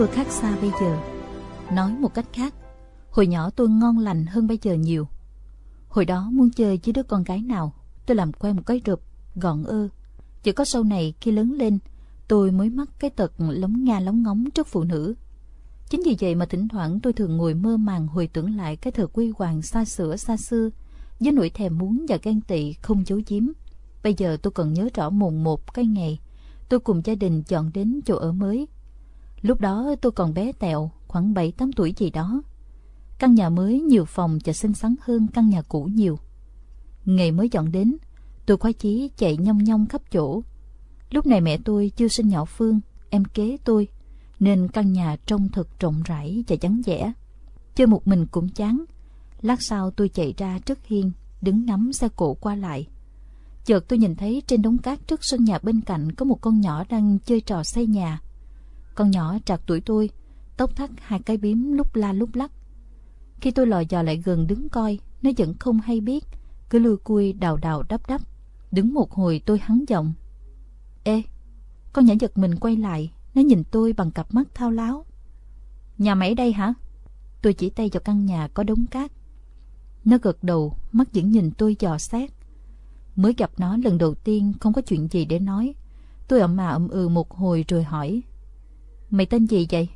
tôi khác xa bây giờ. Nói một cách khác, hồi nhỏ tôi ngon lành hơn bây giờ nhiều. Hồi đó muốn chơi với đứa con gái nào, tôi làm quen một cái rụp, gọn ơ. Chỉ có sau này khi lớn lên, tôi mới mắc cái tật lóng nga lóng ngóng trước phụ nữ. Chính vì vậy mà thỉnh thoảng tôi thường ngồi mơ màng hồi tưởng lại cái thời quy hoàng xa xửa xa xưa, với nỗi thèm muốn và ghen tị không giấu giếm. Bây giờ tôi còn nhớ rõ mùng một cái ngày, tôi cùng gia đình chọn đến chỗ ở mới. Lúc đó tôi còn bé tẹo, khoảng 7-8 tuổi gì đó. Căn nhà mới nhiều phòng và xinh xắn hơn căn nhà cũ nhiều. Ngày mới dọn đến, tôi khoái chí chạy nhong nhong khắp chỗ. Lúc này mẹ tôi chưa sinh nhỏ Phương, em kế tôi, nên căn nhà trông thật rộng rãi và vắng vẻ. Chơi một mình cũng chán. Lát sau tôi chạy ra trước hiên, đứng ngắm xe cộ qua lại. Chợt tôi nhìn thấy trên đống cát trước sân nhà bên cạnh có một con nhỏ đang chơi trò xây nhà. Con nhỏ trạc tuổi tôi, tóc thắt hai cái bím lúc la lúc lắc. Khi tôi lò dò lại gần đứng coi, nó vẫn không hay biết, cứ lùi cui đào đào đắp đắp. Đứng một hồi tôi hắn giọng. Ê, con nhỏ giật mình quay lại, nó nhìn tôi bằng cặp mắt thao láo. Nhà máy đây hả? Tôi chỉ tay vào căn nhà có đống cát. Nó gật đầu, mắt vẫn nhìn tôi dò xét. Mới gặp nó lần đầu tiên không có chuyện gì để nói. Tôi ậm mà ậm ừ một hồi rồi hỏi. Mày tên gì vậy?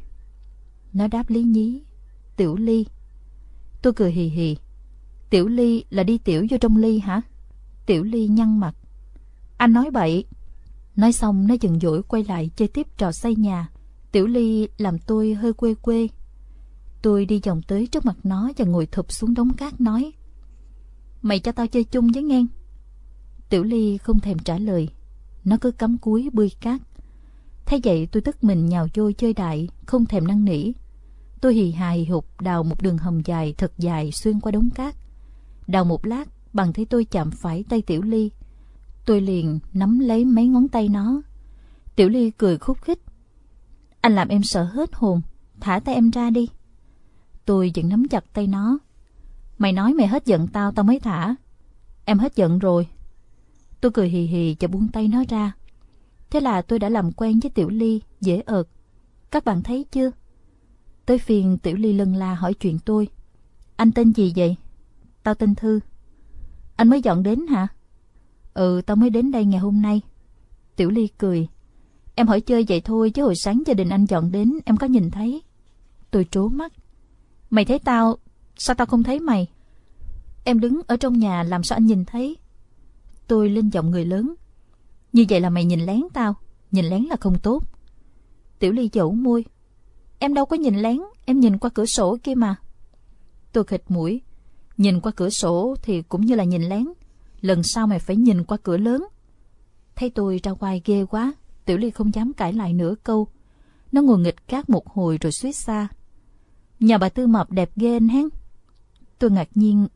Nó đáp lý nhí. Tiểu Ly. Tôi cười hì hì. Tiểu Ly là đi tiểu vô trong ly hả? Tiểu Ly nhăn mặt. Anh nói bậy. Nói xong, nó dần dỗi quay lại chơi tiếp trò xây nhà. Tiểu Ly làm tôi hơi quê quê. Tôi đi vòng tới trước mặt nó và ngồi thụp xuống đống cát nói. Mày cho tao chơi chung với ngang. Tiểu Ly không thèm trả lời. Nó cứ cắm cúi bươi cát thế vậy tôi tức mình nhào vô chơi đại, không thèm năn nỉ. Tôi hì hài hụt đào một đường hầm dài thật dài xuyên qua đống cát. Đào một lát, bằng thấy tôi chạm phải tay Tiểu Ly. Tôi liền nắm lấy mấy ngón tay nó. Tiểu Ly cười khúc khích. Anh làm em sợ hết hồn, thả tay em ra đi. Tôi vẫn nắm chặt tay nó. Mày nói mày hết giận tao, tao mới thả. Em hết giận rồi. Tôi cười hì hì và buông tay nó ra. Thế là tôi đã làm quen với Tiểu Ly, dễ ợt. Các bạn thấy chưa? Tới phiền Tiểu Ly lân la hỏi chuyện tôi. Anh tên gì vậy? Tao tên Thư. Anh mới dọn đến hả? Ừ, tao mới đến đây ngày hôm nay. Tiểu Ly cười. Em hỏi chơi vậy thôi chứ hồi sáng gia đình anh dọn đến em có nhìn thấy. Tôi trố mắt. Mày thấy tao, sao tao không thấy mày? Em đứng ở trong nhà làm sao anh nhìn thấy? Tôi lên giọng người lớn. Như vậy là mày nhìn lén tao, nhìn lén là không tốt. Tiểu Ly dẫu môi. Em đâu có nhìn lén, em nhìn qua cửa sổ kia mà. Tôi khịt mũi. Nhìn qua cửa sổ thì cũng như là nhìn lén. Lần sau mày phải nhìn qua cửa lớn. Thấy tôi ra ngoài ghê quá, Tiểu Ly không dám cãi lại nửa câu. Nó ngồi nghịch cát một hồi rồi suýt xa. Nhà bà Tư Mập đẹp ghê anh hén. Tôi ngạc nhiên.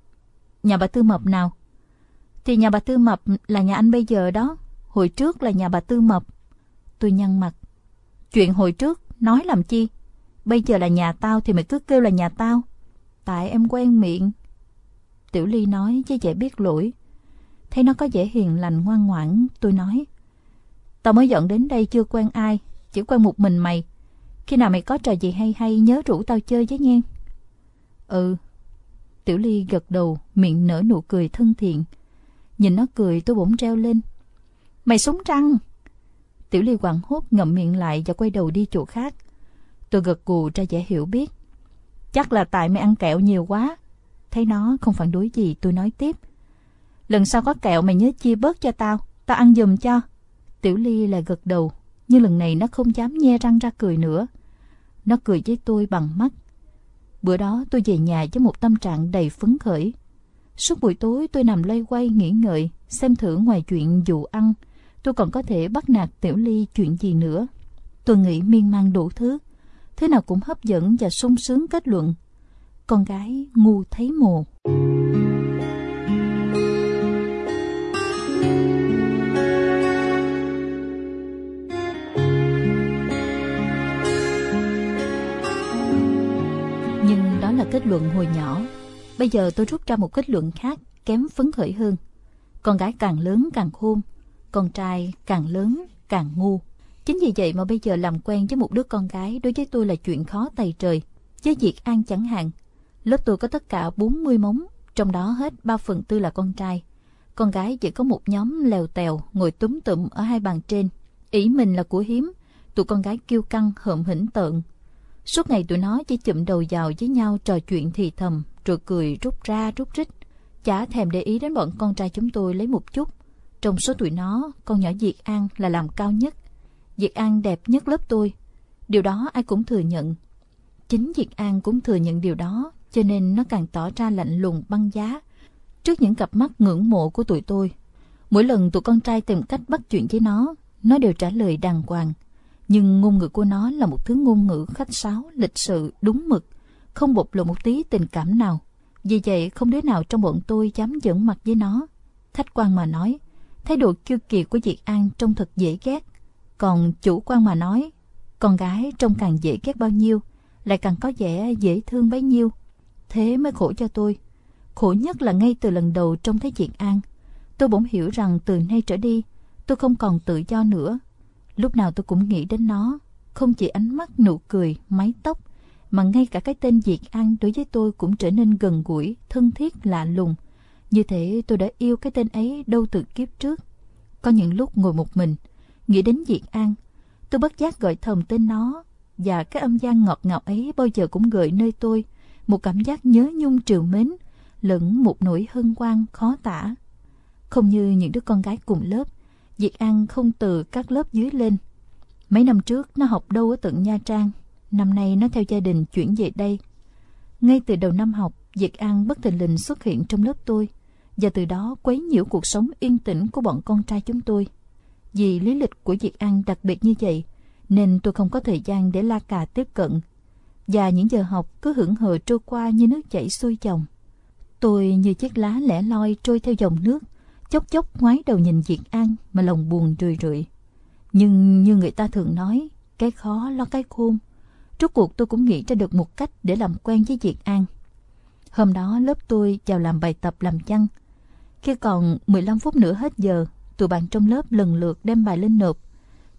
Nhà bà Tư Mập nào? Thì nhà bà Tư Mập là nhà anh bây giờ đó. Hồi trước là nhà bà Tư Mập. Tôi nhăn mặt. Chuyện hồi trước, nói làm chi? Bây giờ là nhà tao thì mày cứ kêu là nhà tao. Tại em quen miệng. Tiểu Ly nói với vẻ biết lỗi. Thấy nó có vẻ hiền lành ngoan ngoãn, tôi nói. Tao mới dọn đến đây chưa quen ai, chỉ quen một mình mày. Khi nào mày có trò gì hay hay nhớ rủ tao chơi với nhen. Ừ. Tiểu Ly gật đầu, miệng nở nụ cười thân thiện. Nhìn nó cười tôi bỗng reo lên. Mày súng răng! Tiểu Ly hoảng hốt ngậm miệng lại và quay đầu đi chỗ khác. Tôi gật gù ra vẻ hiểu biết. Chắc là tại mày ăn kẹo nhiều quá. Thấy nó không phản đối gì tôi nói tiếp. Lần sau có kẹo mày nhớ chia bớt cho tao. Tao ăn giùm cho. Tiểu Ly lại gật đầu. Nhưng lần này nó không dám nhe răng ra cười nữa. Nó cười với tôi bằng mắt. Bữa đó tôi về nhà với một tâm trạng đầy phấn khởi. Suốt buổi tối tôi nằm lây quay nghỉ ngợi, xem thử ngoài chuyện dụ ăn, tôi còn có thể bắt nạt Tiểu Ly chuyện gì nữa. Tôi nghĩ miên man đủ thứ, thế nào cũng hấp dẫn và sung sướng kết luận. Con gái ngu thấy mồ. Nhưng đó là kết luận hồi nhỏ. Bây giờ tôi rút ra một kết luận khác, kém phấn khởi hơn. Con gái càng lớn càng khôn, con trai càng lớn càng ngu. Chính vì vậy mà bây giờ làm quen với một đứa con gái đối với tôi là chuyện khó tày trời. Với việc An chẳng hạn, lớp tôi có tất cả 40 móng, trong đó hết 3 phần tư là con trai. Con gái chỉ có một nhóm lèo tèo ngồi túm tụm ở hai bàn trên. Ý mình là của hiếm, tụi con gái kêu căng hợm hỉnh tợn. Suốt ngày tụi nó chỉ chụm đầu vào với nhau trò chuyện thì thầm, rồi cười rút ra rút rít. Chả thèm để ý đến bọn con trai chúng tôi lấy một chút. Trong số tụi nó, con nhỏ Diệt An là làm cao nhất. Diệt An đẹp nhất lớp tôi. Điều đó ai cũng thừa nhận. Chính Diệt An cũng thừa nhận điều đó, cho nên nó càng tỏ ra lạnh lùng băng giá. Trước những cặp mắt ngưỡng mộ của tụi tôi, mỗi lần tụi con trai tìm cách bắt chuyện với nó, nó đều trả lời đàng hoàng. Nhưng ngôn ngữ của nó là một thứ ngôn ngữ khách sáo, lịch sự, đúng mực, không bộc lộ một tí tình cảm nào. Vì vậy không đứa nào trong bọn tôi dám dẫn mặt với nó. Khách quan mà nói, thái độ kiêu kỳ của Diệt An trông thật dễ ghét. Còn chủ quan mà nói, con gái trông càng dễ ghét bao nhiêu, lại càng có vẻ dễ thương bấy nhiêu. Thế mới khổ cho tôi. Khổ nhất là ngay từ lần đầu trông thấy Diệt An, tôi bỗng hiểu rằng từ nay trở đi, tôi không còn tự do nữa. Lúc nào tôi cũng nghĩ đến nó, không chỉ ánh mắt, nụ cười, mái tóc, mà ngay cả cái tên Diệt An đối với tôi cũng trở nên gần gũi, thân thiết, lạ lùng. Như thế tôi đã yêu cái tên ấy đâu từ kiếp trước. Có những lúc ngồi một mình, nghĩ đến Diệt An, tôi bất giác gọi thầm tên nó, và cái âm gian ngọt ngào ấy bao giờ cũng gợi nơi tôi một cảm giác nhớ nhung trìu mến, lẫn một nỗi hân hoan khó tả. Không như những đứa con gái cùng lớp, Diệt An không từ các lớp dưới lên. Mấy năm trước nó học đâu ở tận Nha Trang, năm nay nó theo gia đình chuyển về đây. Ngay từ đầu năm học, Diệt An bất thình lình xuất hiện trong lớp tôi, và từ đó quấy nhiễu cuộc sống yên tĩnh của bọn con trai chúng tôi. Vì lý lịch của Diệt An đặc biệt như vậy, nên tôi không có thời gian để la cà tiếp cận. Và những giờ học cứ hưởng hờ trôi qua như nước chảy xuôi dòng. Tôi như chiếc lá lẻ loi trôi theo dòng nước, chốc chốc ngoái đầu nhìn Diệt An mà lòng buồn rười rượi. Nhưng như người ta thường nói, cái khó lo cái khôn. Rốt cuộc tôi cũng nghĩ ra được một cách để làm quen với Diệt An. Hôm đó lớp tôi vào làm bài tập làm chăn. Khi còn 15 phút nữa hết giờ, tụi bạn trong lớp lần lượt đem bài lên nộp.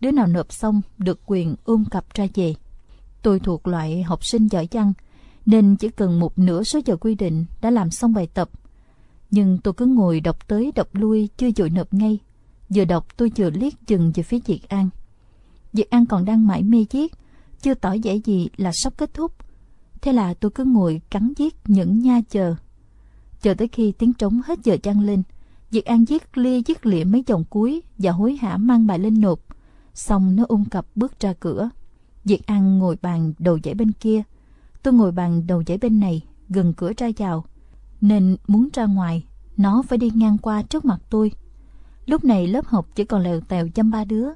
Đứa nào nộp xong được quyền ôm cặp ra về. Tôi thuộc loại học sinh giỏi chăn, nên chỉ cần một nửa số giờ quy định đã làm xong bài tập. Nhưng tôi cứ ngồi đọc tới đọc lui chưa dội nộp ngay. Vừa đọc tôi vừa liếc chừng về phía Diệt An. Diệt An còn đang mãi mê viết, chưa tỏ vẻ gì là sắp kết thúc. Thế là tôi cứ ngồi cắn viết những nha chờ. Chờ tới khi tiếng trống hết giờ chăn lên, Diệt An viết lia viết lịa mấy dòng cuối và hối hả mang bài lên nộp. Xong nó ung cặp bước ra cửa. Diệt An ngồi bàn đầu dãy bên kia. Tôi ngồi bàn đầu dãy bên này, gần cửa ra vào. Nên muốn ra ngoài, nó phải đi ngang qua trước mặt tôi. Lúc này lớp học chỉ còn lèo tèo chăm ba đứa.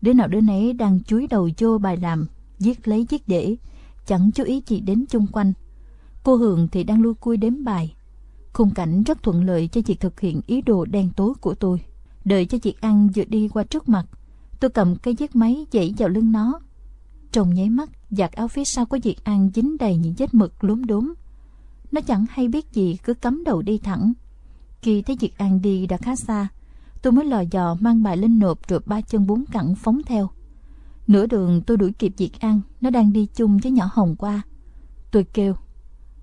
Đứa nào đứa nấy đang chúi đầu vô bài làm, viết lấy viết để, chẳng chú ý gì đến chung quanh. Cô Hường thì đang lui cui đếm bài. Khung cảnh rất thuận lợi cho việc thực hiện ý đồ đen tối của tôi. Đợi cho Diệt Ăn vừa đi qua trước mặt, tôi cầm cây vết máy dãy vào lưng nó. Trong nháy mắt, giặt áo phía sau của Diệt An dính đầy những vết mực lốm đốm. Nó chẳng hay biết gì cứ cắm đầu đi thẳng. Khi thấy Diệt An đi đã khá xa, tôi mới lò dò mang bài lên nộp rồi ba chân bốn cẳng phóng theo. Nửa đường tôi đuổi kịp Diệt An, nó đang đi chung với nhỏ Hồng qua. Tôi kêu,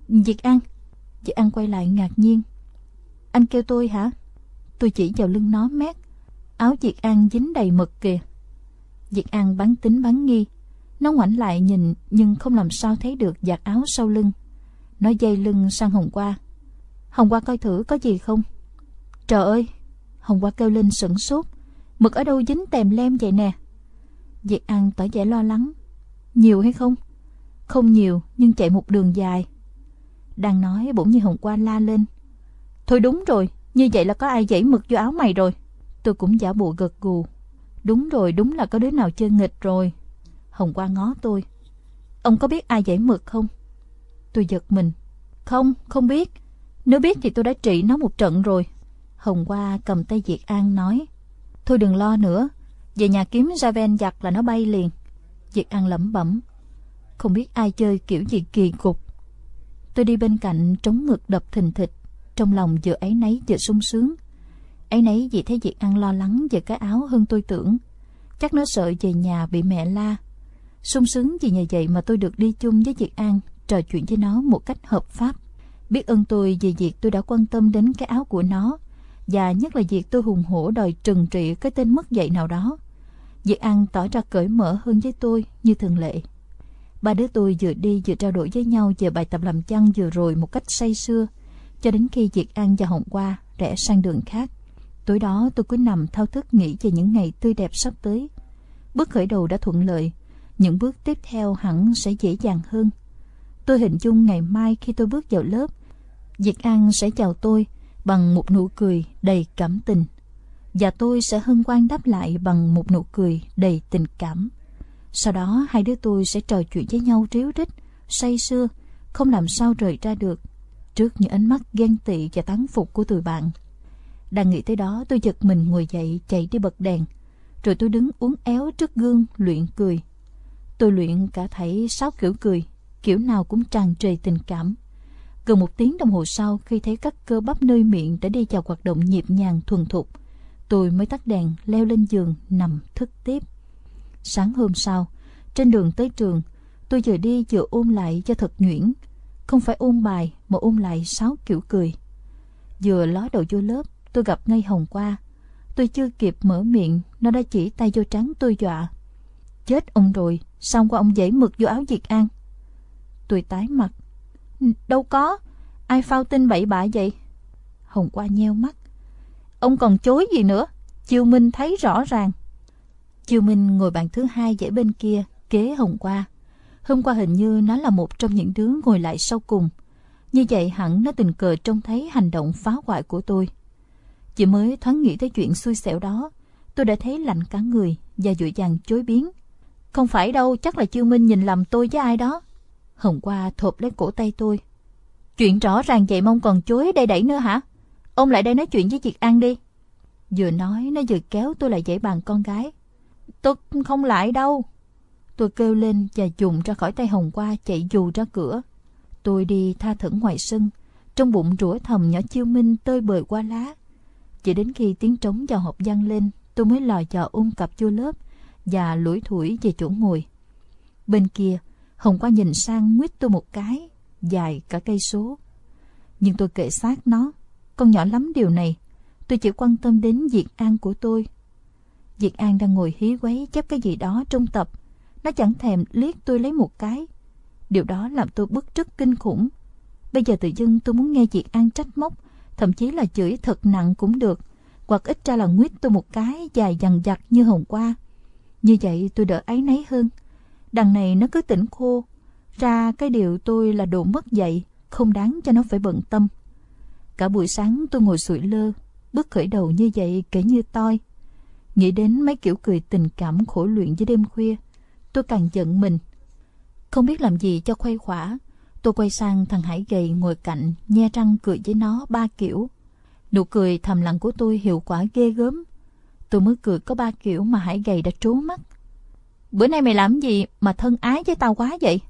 Diệt An. Chị An quay lại ngạc nhiên. Anh kêu tôi hả? Tôi chỉ vào lưng nó mét. Áo Diệt An dính đầy mực kìa. Diệt An bắn tính bắn nghi. Nó ngoảnh lại nhìn nhưng không làm sao thấy được giặt áo sau lưng. Nó dây lưng sang Hồng qua. Hồng qua coi thử có gì không? Trời ơi! Hồng qua kêu lên sửng sốt. Mực ở đâu dính tèm lem vậy nè? Diệt An tỏ vẻ lo lắng. Nhiều hay không? Không nhiều, nhưng chạy một đường dài. Đang nói bỗng như Hồng Qua la lên. Thôi đúng rồi, như vậy là có ai dãy mực vô áo mày rồi. Tôi cũng giả bộ gật gù. Đúng rồi, đúng là có đứa nào chơi nghịch rồi. Hồng Qua ngó tôi. Ông có biết ai dãy mực không? Tôi giật mình. Không, không biết. Nếu biết thì tôi đã trị nó một trận rồi. Hồng Qua cầm tay Diệt An nói. Thôi đừng lo nữa, về nhà kiếm ra ven giặt là nó bay liền Diệt an lẩm bẩm Không biết ai chơi kiểu gì kỳ cục Tôi đi bên cạnh trống ngực đập thình thịch Trong lòng vừa ấy nấy vừa sung sướng ấy nấy vì thấy việc ăn lo lắng về cái áo hơn tôi tưởng Chắc nó sợ về nhà bị mẹ la. sung sướng vì nhờ vậy mà tôi được đi chung với Diệt An, trò chuyện với nó một cách hợp pháp. Biết ơn tôi vì việc tôi đã quan tâm đến cái áo của nó, và nhất là việc tôi hùng hổ đòi trừng trị cái tên mất dạy nào đó. Diệt An tỏ ra cởi mở hơn với tôi như thường lệ. Ba đứa tôi vừa đi vừa trao đổi với nhau về bài tập làm chăn vừa rồi một cách say sưa, cho đến khi Diệt An và Hồng Qua rẽ sang đường khác. Tối đó tôi cứ nằm thao thức nghĩ về những ngày tươi đẹp sắp tới. Bước khởi đầu đã thuận lợi, những bước tiếp theo hẳn sẽ dễ dàng hơn. Tôi hình dung ngày mai khi tôi bước vào lớp, Diệt An sẽ chào tôi bằng một nụ cười đầy cảm tình. Và tôi sẽ hân hoan đáp lại bằng một nụ cười đầy tình cảm. Sau đó hai đứa tôi sẽ trò chuyện với nhau ríu rít, say sưa, không làm sao rời ra được trước những ánh mắt ghen tị và tán phục của tụi bạn. Đang nghĩ tới đó tôi giật mình ngồi dậy chạy đi bật đèn, rồi tôi đứng uốn éo trước gương luyện cười. Tôi luyện cả thảy sáu kiểu cười, kiểu nào cũng tràn trề tình cảm. Gần một tiếng đồng hồ sau khi thấy các cơ bắp nơi miệng đã đi vào hoạt động nhịp nhàng thuần thục, tôi mới tắt đèn leo lên giường nằm thức tiếp. Sáng hôm sau, trên đường tới trường, tôi vừa đi vừa ôm lại cho thật nhuyễn. Không phải ôm bài mà ôm lại sáu kiểu cười. Vừa ló đầu vô lớp, tôi gặp ngay Hồng qua. Tôi chưa kịp mở miệng, nó đã chỉ tay vô trắng tôi dọa. Chết ông rồi, xong qua ông dãy mực vô áo Diệt An. Tôi tái mặt. Đâu có, ai phao tin bậy bạ vậy? Hồng qua nheo mắt. Ông còn chối gì nữa, Chiêu Minh thấy rõ ràng. Chiêu Minh ngồi bàn thứ hai dãy bên kia, kế Hồng qua. Hôm qua hình như nó là một trong những đứa ngồi lại sau cùng. Như vậy hẳn nó tình cờ trông thấy hành động phá hoại của tôi. Chỉ mới thoáng nghĩ tới chuyện xui xẻo đó, tôi đã thấy lạnh cả người và dội dàng chối biến. Không phải đâu, chắc là Chiêu Minh nhìn lầm tôi với ai đó. Hồng qua thộp lấy cổ tay tôi. Chuyện rõ ràng vậy mong còn chối đây đẩy nữa hả? Ông lại đây nói chuyện với Diệt An đi. Vừa nói nó vừa kéo tôi lại dãy bàn con gái. Tôi không lại đâu. Tôi kêu lên và dùng ra khỏi tay Hồng qua chạy dù ra cửa. Tôi đi tha thẩn ngoài sân, trong bụng rủa thầm nhỏ chiêu minh tơi bời qua lá. Chỉ đến khi tiếng trống vào hộp vang lên, tôi mới lò chò ôm cặp vô lớp và lủi thủi về chỗ ngồi. Bên kia, Hồng qua nhìn sang nguyết tôi một cái, dài cả cây số. Nhưng tôi kệ sát nó, con nhỏ lắm điều này. Tôi chỉ quan tâm đến việc ăn của tôi. Diệt An đang ngồi hí quấy chép cái gì đó trong tập. Nó chẳng thèm liếc tôi lấy một cái. Điều đó làm tôi bức rất kinh khủng. Bây giờ tự dưng tôi muốn nghe Diệt An trách móc, thậm chí là chửi thật nặng cũng được, hoặc ít ra là nguyết tôi một cái dài dằn dặt như hôm qua. Như vậy tôi đỡ áy náy hơn. Đằng này nó cứ tỉnh khô, ra cái điều tôi là đồ mất dạy, không đáng cho nó phải bận tâm. Cả buổi sáng tôi ngồi sụi lơ, bước khởi đầu như vậy kể như toi. Nghĩ đến mấy kiểu cười tình cảm khổ luyện với đêm khuya, tôi càng giận mình. Không biết làm gì cho khuây khỏa, tôi quay sang thằng Hải gầy ngồi cạnh, nhe răng cười với nó ba kiểu. Nụ cười thầm lặng của tôi hiệu quả ghê gớm. Tôi mới cười có ba kiểu mà Hải gầy đã trố mắt. Bữa nay mày làm gì mà thân ái với tao quá vậy?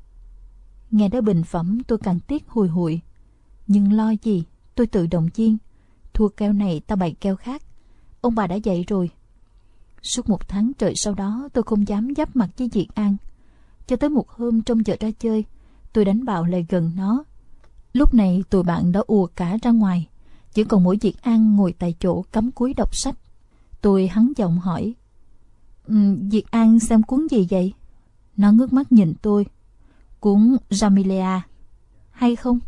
Nghe đó bình phẩm tôi càng tiếc hùi hụi. Nhưng lo gì, tôi tự động viên. Thua keo này tao bày keo khác. Ông bà đã dạy rồi. Suốt một tháng trời sau đó tôi không dám giáp mặt với Diệt An. Cho tới một hôm trong chợ ra chơi, tôi đánh bạo lại gần nó. Lúc này tụi bạn đã ùa cả ra ngoài. Chỉ còn mỗi Diệt An ngồi tại chỗ cắm cúi đọc sách. Tôi hắn giọng hỏi. Um, Diệt An xem cuốn gì vậy? Nó ngước mắt nhìn tôi. Cuốn Jamilia. Hay không?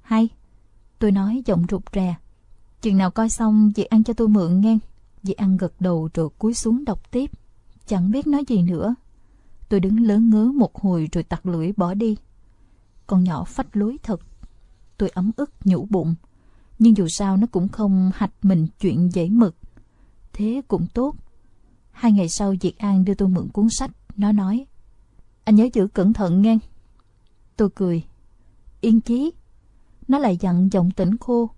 Hay. Tôi nói giọng rụt rè. Chừng nào coi xong Diệt An cho tôi mượn nghe. Dì An gật đầu rồi cúi xuống đọc tiếp. Chẳng biết nói gì nữa. Tôi đứng lớn ngớ một hồi rồi tặc lưỡi bỏ đi. Con nhỏ phách lối thật. Tôi ấm ức nhủ bụng. Nhưng dù sao nó cũng không hạch mình chuyện dễ mực. Thế cũng tốt. Hai ngày sau Diệt An đưa tôi mượn cuốn sách. Nó nói. Anh nhớ giữ cẩn thận nghe. Tôi cười. Yên chí. Nó lại dặn giọng tỉnh khô.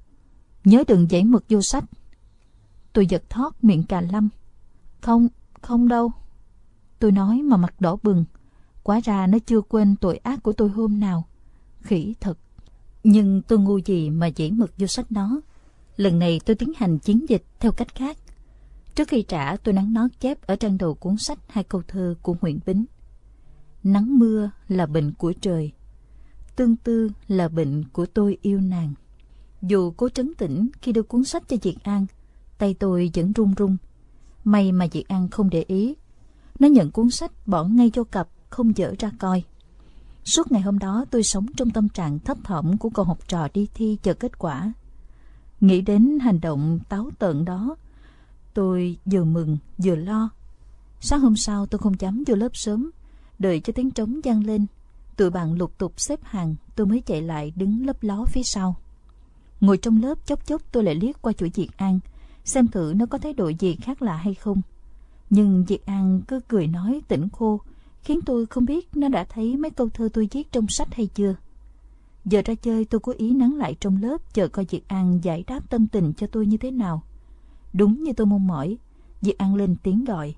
Nhớ đừng dãy mực vô sách. Tôi giật thoát miệng cà lâm. Không, không đâu. Tôi nói mà mặt đỏ bừng. Quá ra nó chưa quên tội ác của tôi hôm nào. Khỉ thật. Nhưng tôi ngu gì mà dễ mực vô sách nó. Lần này tôi tiến hành chiến dịch theo cách khác. Trước khi trả, tôi nắng nót chép ở trang đầu cuốn sách hai câu thơ của Nguyễn Bính. Nắng mưa là bệnh của trời, tương tư là bệnh của tôi yêu nàng. Dù cố trấn tĩnh khi đưa cuốn sách cho Diệt An, tay tôi vẫn run run. May mà Diệt An không để ý. Nó nhận cuốn sách bỏ ngay vô cặp, không dở ra coi. Suốt ngày hôm đó tôi sống trong tâm trạng thấp thỏm của cậu học trò đi thi chờ kết quả. Nghĩ đến hành động táo tợn đó, tôi vừa mừng vừa lo. Sáng hôm sau tôi không dám vô lớp sớm, đợi cho tiếng trống vang lên. Tụi bạn lục tục xếp hàng, tôi mới chạy lại đứng lấp ló phía sau. Ngồi trong lớp chốc chốc tôi lại liếc qua chuỗi Diệt An, xem thử nó có thái độ gì khác lạ hay không. Nhưng Diệt An cứ cười nói tỉnh khô, khiến tôi không biết nó đã thấy mấy câu thơ tôi viết trong sách hay chưa. Giờ ra chơi tôi cố ý nắng lại trong lớp chờ coi Diệt An giải đáp tâm tình cho tôi như thế nào. Đúng như tôi mong mỏi, Diệt An lên tiếng gọi.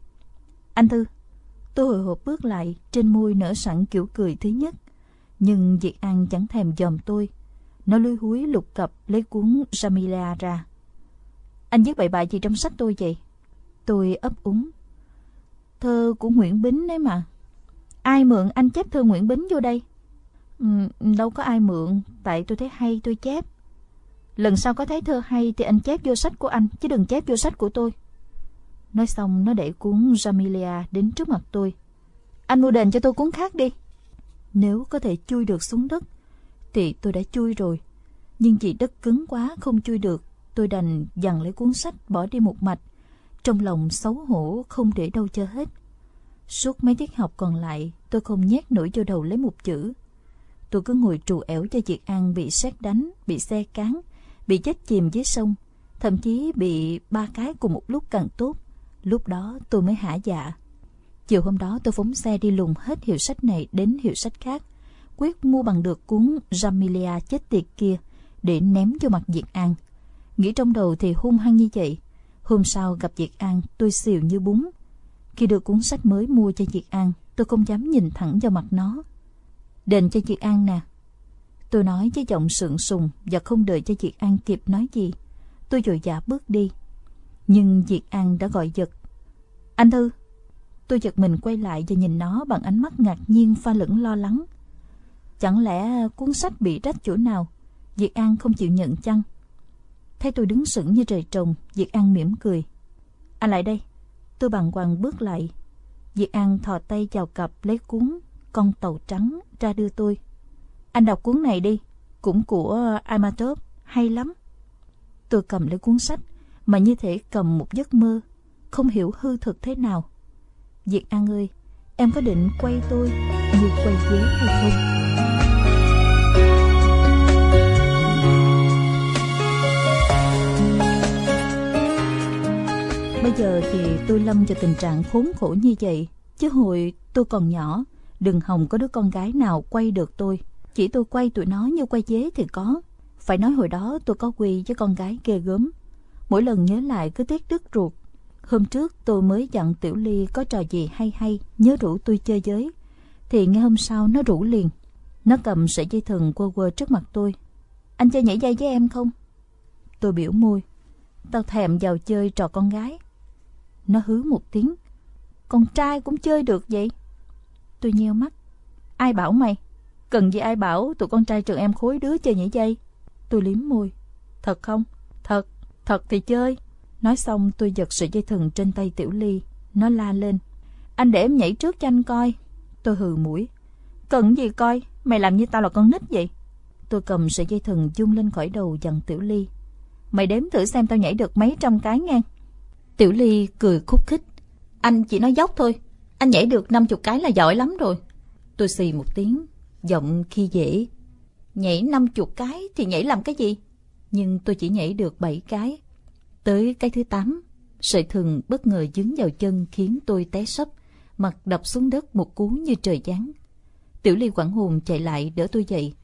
Anh Thư, tôi hồi hộp bước lại, trên môi nở sẵn kiểu cười thứ nhất. Nhưng Diệt An chẳng thèm dòm tôi. Nó lôi húi lục cập lấy cuốn Jamila ra. Anh viết bậy bạ gì trong sách tôi vậy? Tôi ấp úng. Thơ của Nguyễn Bính đấy mà. Ai mượn anh chép thơ Nguyễn Bính vô đây? Ừ, đâu có ai mượn, tại tôi thấy hay tôi chép. Lần sau có thấy thơ hay thì anh chép vô sách của anh, chứ đừng chép vô sách của tôi. Nói xong nó đẩy cuốn Jamilia đến trước mặt tôi. Anh mua đền cho tôi cuốn khác đi. Nếu có thể chui được xuống đất, thì tôi đã chui rồi. Nhưng vì đất cứng quá không chui được, tôi đành dằn lấy cuốn sách bỏ đi một mạch. Trong lòng xấu hổ không để đâu cho hết. Suốt mấy tiết học còn lại, tôi không nhét nổi vô đầu lấy một chữ. Tôi cứ ngồi trù ẻo cho việc An bị xét đánh, bị xe cán, bị chết chìm dưới sông, thậm chí bị ba cái cùng một lúc càng tốt. Lúc đó tôi mới hả dạ. Chiều hôm đó tôi phóng xe đi lùng hết hiệu sách này đến hiệu sách khác, quyết mua bằng được cuốn Jamilia chết tiệt kia để ném cho mặt Diệt An. Nghĩ trong đầu thì hung hăng như vậy. Hôm sau gặp Diệt An, tôi xìu như bún, khi được cuốn sách mới mua cho Diệt An, tôi không dám nhìn thẳng vào mặt nó. Đền cho Diệt An nè. Tôi nói với giọng sượng sùng và không đợi cho Diệt An kịp nói gì. Tôi vội vã bước đi. Nhưng Diệt An đã gọi giật. Anh Thư! Tôi giật mình quay lại và nhìn nó bằng ánh mắt ngạc nhiên pha lẫn lo lắng. Chẳng lẽ cuốn sách bị rách chỗ nào? Diệt An không chịu nhận chăng? Thấy tôi đứng sững như trời trồng, Diệt An mỉm cười. Anh lại đây. Tôi bằng hoàng bước lại. Diệt An thò tay vào cặp lấy cuốn Con tàu trắng ra đưa tôi. Anh đọc cuốn này đi, cũng của Amatop, hay lắm. Tôi cầm lấy cuốn sách mà như thể cầm một giấc mơ, không hiểu hư thực thế nào. Diệt An ơi, em có định quay tôi như quay dế hay không? Bây giờ thì tôi lâm cho tình trạng khốn khổ như vậy. Chứ hồi tôi còn nhỏ, đừng hòng có đứa con gái nào quay được tôi. Chỉ tôi quay tụi nó như quay dế thì có. Phải nói hồi đó tôi có quỳ với con gái ghê gớm. Mỗi lần nhớ lại cứ tiếc đứt ruột. Hôm trước tôi mới dặn Tiểu Ly có trò gì hay hay, nhớ rủ tôi chơi giới. Thì ngay hôm sau nó rủ liền. Nó cầm sợi dây thừng quơ quơ trước mặt tôi. Anh chơi nhảy dây với em không? Tôi biểu môi. Tao thèm vào chơi trò con gái. Nó hứ một tiếng. Con trai cũng chơi được vậy? Tôi nheo mắt. Ai bảo mày? Cần gì ai bảo tụi con trai trường em khối đứa chơi nhảy dây? Tôi liếm môi. Thật không? Thật, thật thì chơi. Nói xong tôi giật sợi dây thừng trên tay Tiểu Ly. Nó la lên. Anh để em nhảy trước cho anh coi. Tôi hừ mũi. Cần gì coi? Mày làm như tao là con nít vậy? Tôi cầm sợi dây thừng dung lên khỏi đầu dặn Tiểu Ly. Mày đếm thử xem tao nhảy được mấy trăm cái ngang. Tiểu Ly cười khúc khích. Anh chỉ nói dốc thôi. Anh nhảy được năm chục cái là giỏi lắm rồi. Tôi xì một tiếng, giọng khi dễ. Nhảy năm chục cái thì nhảy làm cái gì? Nhưng tôi chỉ nhảy được bảy cái. Tới cái thứ tám, sợi thừng bất ngờ dứng vào chân khiến tôi té sấp, mặt đập xuống đất một cú như trời giáng. Tiểu Ly quảng hồn chạy lại đỡ tôi dậy.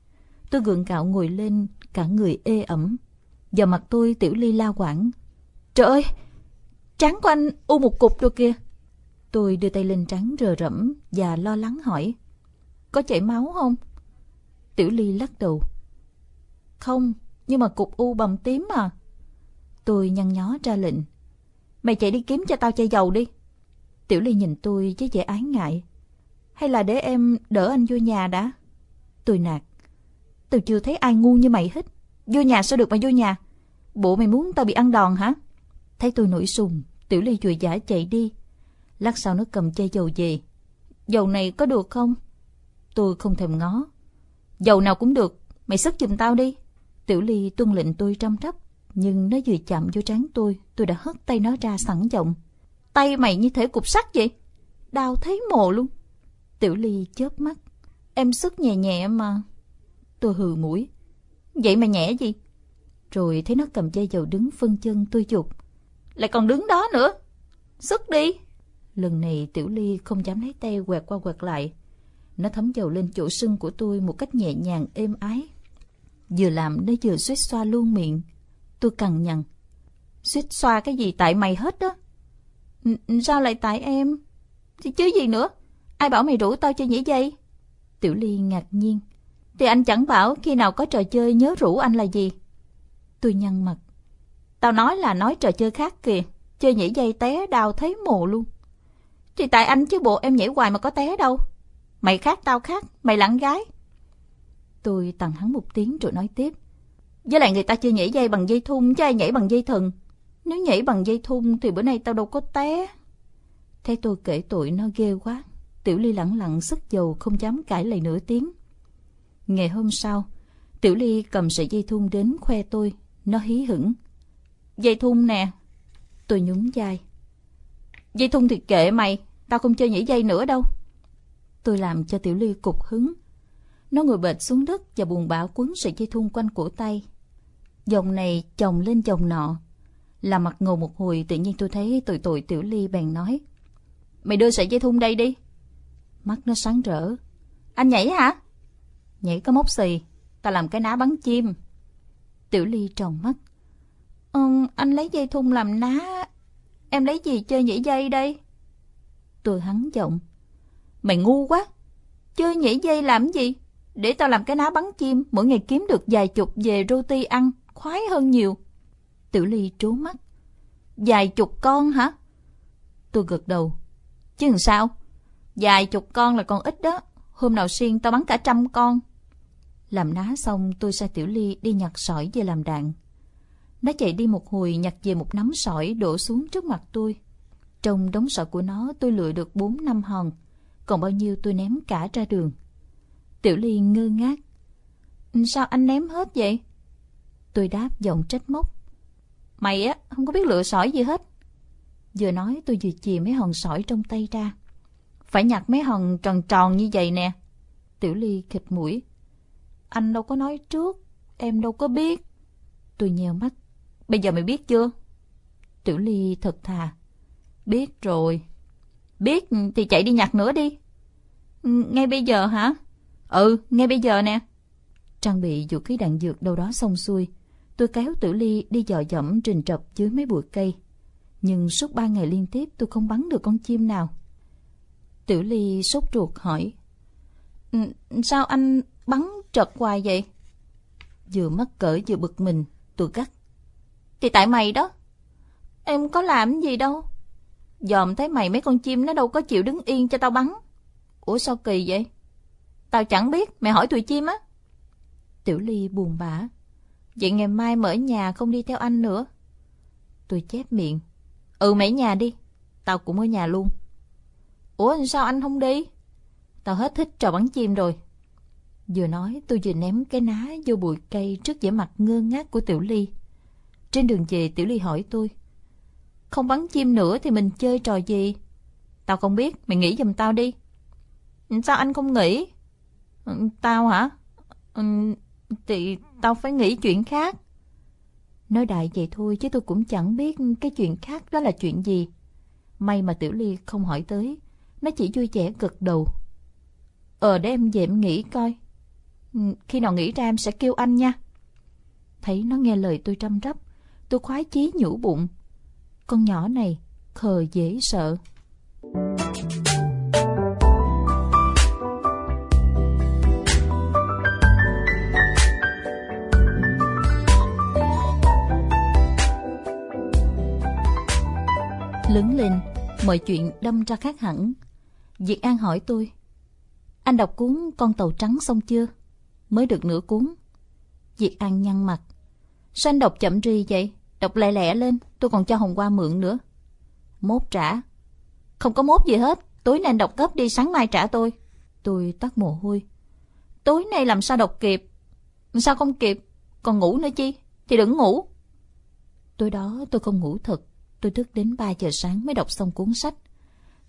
Tôi gượng gạo ngồi lên, cả người ê ẩm. Vào mặt tôi Tiểu Ly la quảng. Trời ơi! Trán của anh u một cục rồi kìa. Tôi đưa tay lên trán rờ rẫm và lo lắng hỏi. Có chảy máu không? Tiểu Ly lắc đầu. Không, nhưng mà cục u bầm tím à. Tôi nhăn nhó ra lệnh. Mày chạy đi kiếm cho tao chai dầu đi. Tiểu Ly nhìn tôi với vẻ ái ngại. Hay là để em đỡ anh vô nhà đã? Tôi nạt. Tôi chưa thấy ai ngu như mày hết. Vô nhà sao được mà vô nhà? Bộ mày muốn tao bị ăn đòn hả? Thấy tôi nổi sùng, Tiểu Ly chùi giả chạy đi. Lát sau nó cầm chai dầu về. Dầu này có được không? Tôi không thèm ngó. Dầu nào cũng được, mày sức giùm tao đi. Tiểu Ly tuân lệnh tôi trăm trắp, nhưng nó vừa chạm vô trán tôi, tôi đã hất tay nó ra sẵn giọng. Tay mày như thể cục sắt vậy. Đau thấy mồ luôn. Tiểu Ly chớp mắt. Em sức nhẹ nhẹ mà. Tôi hừ mũi. Vậy mà nhẹ gì? Rồi thấy nó cầm chai dầu đứng phân chân tôi chụp. Lại còn đứng đó nữa. Sức đi. Lần này Tiểu Ly không dám lấy tay quẹt qua quẹt lại. Nó thấm dầu lên chỗ sưng của tôi một cách nhẹ nhàng, êm ái. Vừa làm nó vừa suýt xoa luôn miệng. Tôi cằn nhằn. Suýt xoa cái gì tại mày hết đó. Sao lại tại em? Chứ gì nữa? Ai bảo mày rủ tao chơi nhảy dây? Tiểu Ly ngạc nhiên. Thì anh chẳng bảo khi nào có trò chơi nhớ rủ anh là gì. Tôi nhăn mặt. Tao nói là nói trò chơi khác kìa. Chơi nhảy dây té đau thấy mồ luôn. Thì tại anh chứ bộ em nhảy hoài mà có té đâu. Mày khác tao khác, mày lặng gái. Tôi tặng hắn một tiếng rồi nói tiếp. Với lại người ta chơi nhảy dây bằng dây thun chứ ai nhảy bằng dây thừng. Nếu nhảy bằng dây thun thì bữa nay tao đâu có té. Thấy tôi kể tội nó ghê quá. Tiểu Ly lặng lặng sức dầu không dám cãi lời nửa tiếng. Ngày hôm sau, Tiểu Ly cầm sợi dây thun đến khoe tôi. Nó hí hửng. Dây thun nè. Tôi nhún vai. Dây thun thì kệ mày. Tao không chơi nhảy dây nữa đâu. Tôi làm cho Tiểu Ly cục hứng. Nó ngồi bệt xuống đất và buồn bã quấn sợi dây thun quanh cổ tay. Dòng này chồng lên chồng nọ. Là mặt ngầu một hồi tự nhiên tôi thấy tội tội Tiểu Ly bèn nói. Mày đưa sợi dây thun đây đi. Mắt nó sáng rỡ. Anh nhảy hả? Nhảy có mốc xì. Ta làm cái ná bắn chim. Tiểu Ly tròn mắt. Ừ, anh lấy dây thun làm ná. Em lấy gì chơi nhảy dây đây? Tôi hắn giọng. Mày ngu quá. Chơi nhảy dây làm gì? Để tao làm cái ná bắn chim, mỗi ngày kiếm được vài chục về roti ăn, khoái hơn nhiều. Tiểu Ly trố mắt. Vài chục con hả? Tôi gật đầu. Chứ làm sao? Vài chục con là còn ít đó. Hôm nào xiên tao bắn cả trăm con. Làm ná xong tôi sai Tiểu Ly đi nhặt sỏi về làm đạn. Nó chạy đi một hồi nhặt về một nắm sỏi đổ xuống trước mặt tôi. Trong đống sỏi của nó tôi lựa được bốn năm hòn. Còn bao nhiêu tôi ném cả ra đường. Tiểu Ly ngơ ngác. Sao anh ném hết vậy? Tôi đáp giọng trách móc. Mày á, không có biết lựa sỏi gì hết. Vừa nói tôi vừa chìa mấy hòn sỏi trong tay ra. Phải nhặt mấy hòn tròn tròn như vậy nè. Tiểu Ly khịt mũi. Anh đâu có nói trước, em đâu có biết. Tôi nheo mắt. Bây giờ mày biết chưa? Tiểu Ly thật thà. Biết rồi. Biết thì chạy đi nhặt nữa đi. Ừ, ngay bây giờ hả? Ừ, ngay bây giờ nè. Trang bị vũ khí đạn dược đâu đó xong xuôi. Tôi kéo tiểu Ly đi dò dẫm trình trập dưới mấy bụi cây. Nhưng suốt ba ngày liên tiếp tôi không bắn được con chim nào. Tiểu Ly sốt ruột hỏi. Ừ, sao anh bắn trật hoài vậy? Vừa mắc cỡ vừa bực mình, tôi gắt. Thì tại mày đó. Em có làm gì đâu. Dòm thấy mày mấy con chim nó đâu có chịu đứng yên cho tao bắn. Ủa sao kỳ vậy? Tao chẳng biết, mày hỏi tụi chim á. Tiểu Ly buồn bã. Vậy ngày mai mở nhà không đi theo anh nữa. Tôi chép miệng. Ừ mày nhà đi, tao cũng ở nhà luôn. Ủa sao anh không đi? Tao hết thích trò bắn chim rồi. Vừa nói tôi vừa ném cái ná vô bụi cây trước vẻ mặt ngơ ngác của Tiểu Ly. Trên đường về Tiểu Ly hỏi tôi. Không bắn chim nữa thì mình chơi trò gì? Tao không biết, mày nghĩ giùm tao đi. Ừ, sao anh không nghĩ? Ừ, tao hả? Ừ, thì tao phải nghĩ chuyện khác. Nói đại vậy thôi chứ tôi cũng chẳng biết cái chuyện khác đó là chuyện gì. May mà Tiểu Ly không hỏi tới. Nó chỉ vui vẻ gật đầu. Ờ để em về em nghĩ coi. Khi nào nghĩ ra em sẽ kêu anh nha. Thấy nó nghe lời tôi trăm rắp. Tôi khoái chí nhủ bụng. Con nhỏ này khờ dễ sợ. Lớn lên, mọi chuyện đâm ra khác hẳn. Diệt An hỏi tôi, anh đọc cuốn Con tàu trắng xong chưa? Mới được nửa cuốn. Diệt An nhăn mặt. Sao anh đọc chậm rì vậy? Đọc lẹ lẹ lên, tôi còn cho Hồng qua mượn nữa. Mốt trả. Không có mốt gì hết, tối nay anh đọc gấp đi, sáng mai trả tôi. Tôi tắt mồ hôi. Tối nay làm sao đọc kịp? Sao không kịp? Còn ngủ nữa chi? Thì đừng ngủ. Tối đó tôi không ngủ thật. Tôi thức đến 3 giờ sáng mới đọc xong cuốn sách.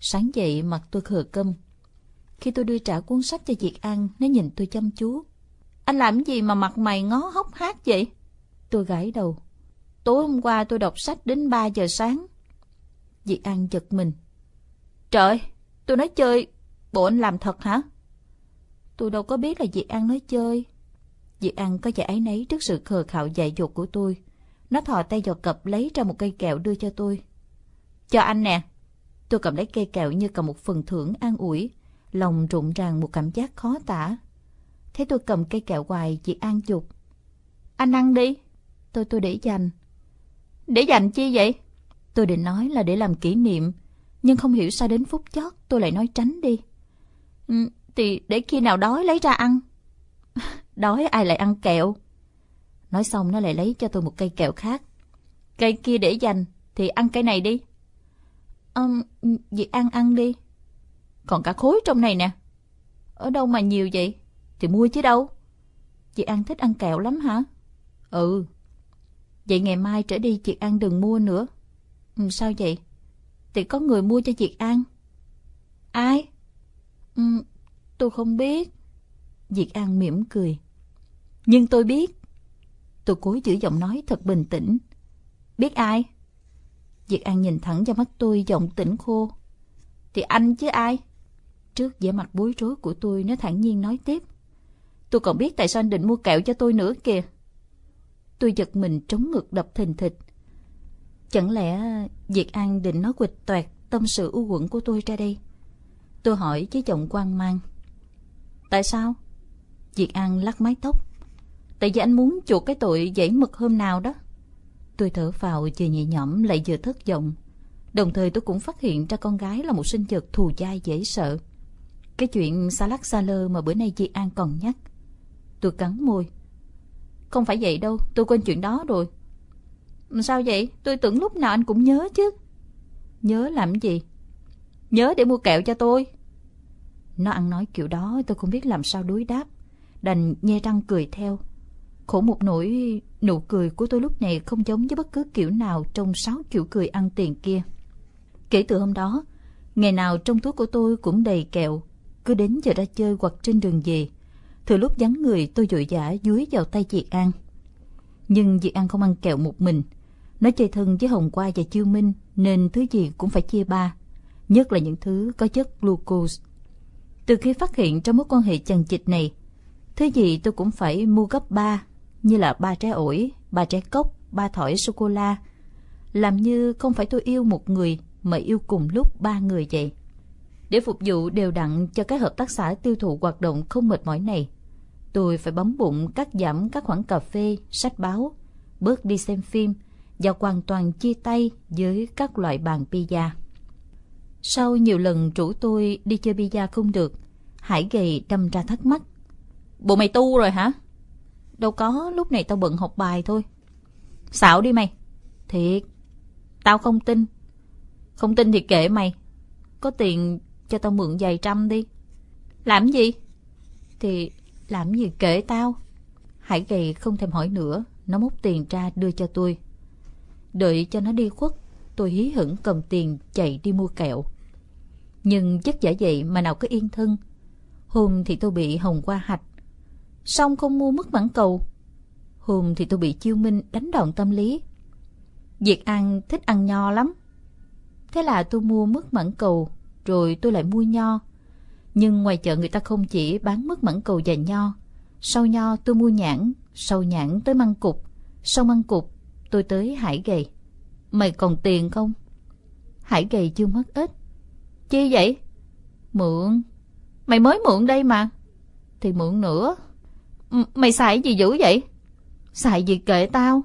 Sáng dậy mặt tôi khờ câm. Khi tôi đưa trả cuốn sách cho Diệt An, nó nhìn tôi chăm chú. Anh làm gì mà mặt mày ngó hốc hát vậy? Tôi gãi đầu. Tối hôm qua tôi đọc sách đến 3 giờ sáng. Diệt An giật mình. Trời, tôi nói chơi, bộ anh làm thật hả? Tôi đâu có biết là Diệt An nói chơi. Diệt An có vẻ ấy nấy trước sự khờ khạo dạy dột của tôi. Nó thò tay vào cặp lấy ra một cây kẹo đưa cho tôi. Cho anh nè. Tôi cầm lấy cây kẹo như cầm một phần thưởng an ủi. Lòng rụng ràng một cảm giác khó tả. Thế tôi cầm cây kẹo hoài, Diệt An chụp. Anh ăn đi. Tôi tôi để dành. Để dành chi vậy? Tôi định nói là để làm kỷ niệm. Nhưng không hiểu sao đến phút chót tôi lại nói tránh đi. Ừ, thì để khi nào đói lấy ra ăn. đói ai lại ăn kẹo? Nói xong nó lại lấy cho tôi một cây kẹo khác. Cây kia để dành, thì ăn cái này đi. Um, vậy ăn ăn đi. Còn cả khối trong này nè. Ở đâu mà nhiều vậy? Thì mua chứ đâu. Chị ăn thích ăn kẹo lắm hả? Ừ. Vậy ngày mai trở đi Triệt An đừng mua nữa. Ừ, sao vậy? Thì có người mua cho chị An. Ai? Ừ, tôi không biết. Diệt An mỉm cười. Nhưng tôi biết. Tôi cố giữ giọng nói thật bình tĩnh. Biết ai? Diệt An nhìn thẳng vào mắt tôi giọng tỉnh khô. Thì anh chứ ai? Trước vẻ mặt bối rối của tôi nó thản nhiên nói tiếp. Tôi còn biết tại sao anh định mua kẹo cho tôi nữa kìa. Tôi giật mình trống ngực đập thình thịch. Chẳng lẽ Diệt An định nói quịch toẹt tâm sự u quẩn của tôi ra đây? Tôi hỏi với giọng quan mang. Tại sao? Diệt An lắc mái tóc. Tại vì anh muốn chuộc cái tội dãy mực hôm nào đó. Tôi thở vào vừa nhẹ nhõm lại vừa thất vọng. Đồng thời tôi cũng phát hiện ra con gái là một sinh vật thù dai dễ sợ. Cái chuyện xa lắc xa lơ mà bữa nay Diệt An còn nhắc. Tôi cắn môi. Không phải vậy đâu, tôi quên chuyện đó rồi. Sao vậy? Tôi tưởng lúc nào anh cũng nhớ chứ. Nhớ làm gì? Nhớ để mua kẹo cho tôi. Nó ăn nói kiểu đó tôi không biết làm sao đối đáp. Đành nhe răng cười theo. Khổ một nỗi nụ cười của tôi lúc này không giống với bất cứ kiểu nào trong sáu kiểu cười ăn tiền kia. Kể từ hôm đó, ngày nào trong túi của tôi cũng đầy kẹo. Cứ đến giờ ra chơi hoặc trên đường về. Thừa lúc vắng người tôi vội vã dúi vào tay chị An. Nhưng chị An không ăn kẹo một mình. Nó chơi thân với Hồng Qua và Chiêu Minh nên thứ gì cũng phải chia ba. Nhất là những thứ có chất glucose. Từ khi phát hiện trong mối quan hệ chằng chịt này, thứ gì tôi cũng phải mua gấp ba như là ba trái ổi, ba trái cốc, ba thỏi sô-cô-la. Làm như không phải tôi yêu một người mà yêu cùng lúc ba người vậy. Để phục vụ đều đặn cho các hợp tác xã tiêu thụ hoạt động không mệt mỏi này, tôi phải bấm bụng cắt giảm các khoản cà phê, sách báo, bớt đi xem phim và hoàn toàn chia tay với các loại bàn pizza. Sau nhiều lần chủ tôi đi chơi pizza không được, Hải gầy đâm ra thắc mắc. Bộ mày tu rồi hả? Đâu có, lúc này tao bận học bài thôi. Xạo đi mày. Thiệt, tao không tin. Không tin thì kệ mày. Có tiền cho tao mượn vài trăm đi. Làm gì? Thì làm gì kệ tao. Hải gầy không thèm hỏi nữa, nó móc tiền ra đưa cho tôi. Đợi cho nó đi khuất, tôi hí hửng cầm tiền chạy đi mua kẹo. Nhưng chất giả vậy mà nào có yên thân. Hôm thì tôi bị hồng qua hạch, xong không mua mất mãn cầu. Hôm thì tôi bị chiêu minh đánh đòn tâm lý. Việc An thích ăn nho lắm. Thế là tôi mua mất mãn cầu, rồi tôi lại mua nho. Nhưng ngoài chợ người ta không chỉ bán mứt mẫn cầu và nho. Sau nho tôi mua nhãn, sau nhãn tới măng cục, sau măng cục tôi tới hải gầy. Mày còn tiền không? Hải gầy chưa mất ít. Chi vậy? Mượn. Mày mới mượn đây mà. Thì mượn nữa. Mày xài gì dữ vậy? Xài gì kệ tao?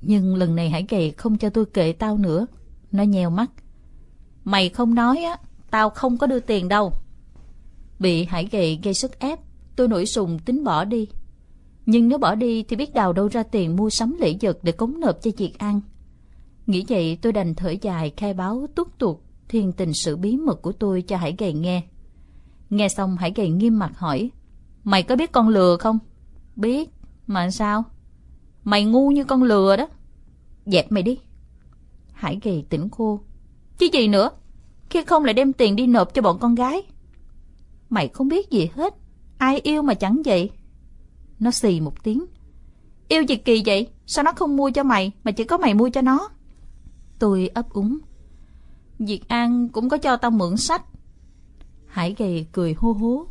Nhưng lần này Hải gầy không cho tôi kệ tao nữa. Nó nheo mắt. Mày không nói á, tao không có đưa tiền đâu. Bị Hải Gậy gây sức ép, tôi nổi sùng tính bỏ đi. Nhưng nếu bỏ đi thì biết đào đâu ra tiền mua sắm lễ vật để cống nộp cho Diệt An. Nghĩ vậy tôi đành thở dài khai báo tuốt tuột thiên tình sự bí mật của tôi cho Hải gầy nghe. Nghe xong Hải gầy nghiêm mặt hỏi, mày có biết con lừa không? Biết, mà sao? Mày ngu như con lừa đó. Dẹp mày đi. Hải gầy tỉnh khô. Chứ gì nữa, khi không lại đem tiền đi nộp cho bọn con gái. Mày không biết gì hết, ai yêu mà chẳng vậy. Nó xì một tiếng. Yêu gì kỳ vậy? Sao nó không mua cho mày mà chỉ có mày mua cho nó? Tôi ấp úng. việt An cũng có cho tao mượn sách. Hải gầy cười hô hố.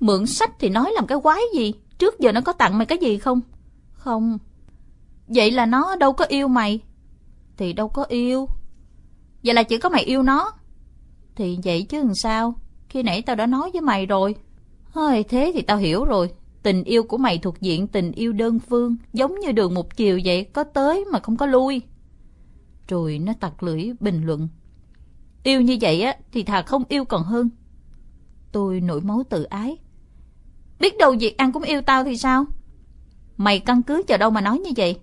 Mượn sách thì nói làm cái quái gì? Trước giờ nó có tặng mày cái gì không? Không. Vậy là nó đâu có yêu mày. Thì đâu có yêu. Vậy là chỉ có mày yêu nó. Thì vậy chứ làm sao? Khi nãy tao đã nói với mày rồi. Hơi thế thì tao hiểu rồi. Tình yêu của mày thuộc diện tình yêu đơn phương, giống như đường một chiều vậy, có tới mà không có lui. Rồi nó tặc lưỡi bình luận. Yêu như vậy á thì thà không yêu còn hơn. Tôi nổi máu tự ái. Biết đâu việc ăn cũng yêu tao thì sao? Mày căn cứ chờ đâu mà nói như vậy?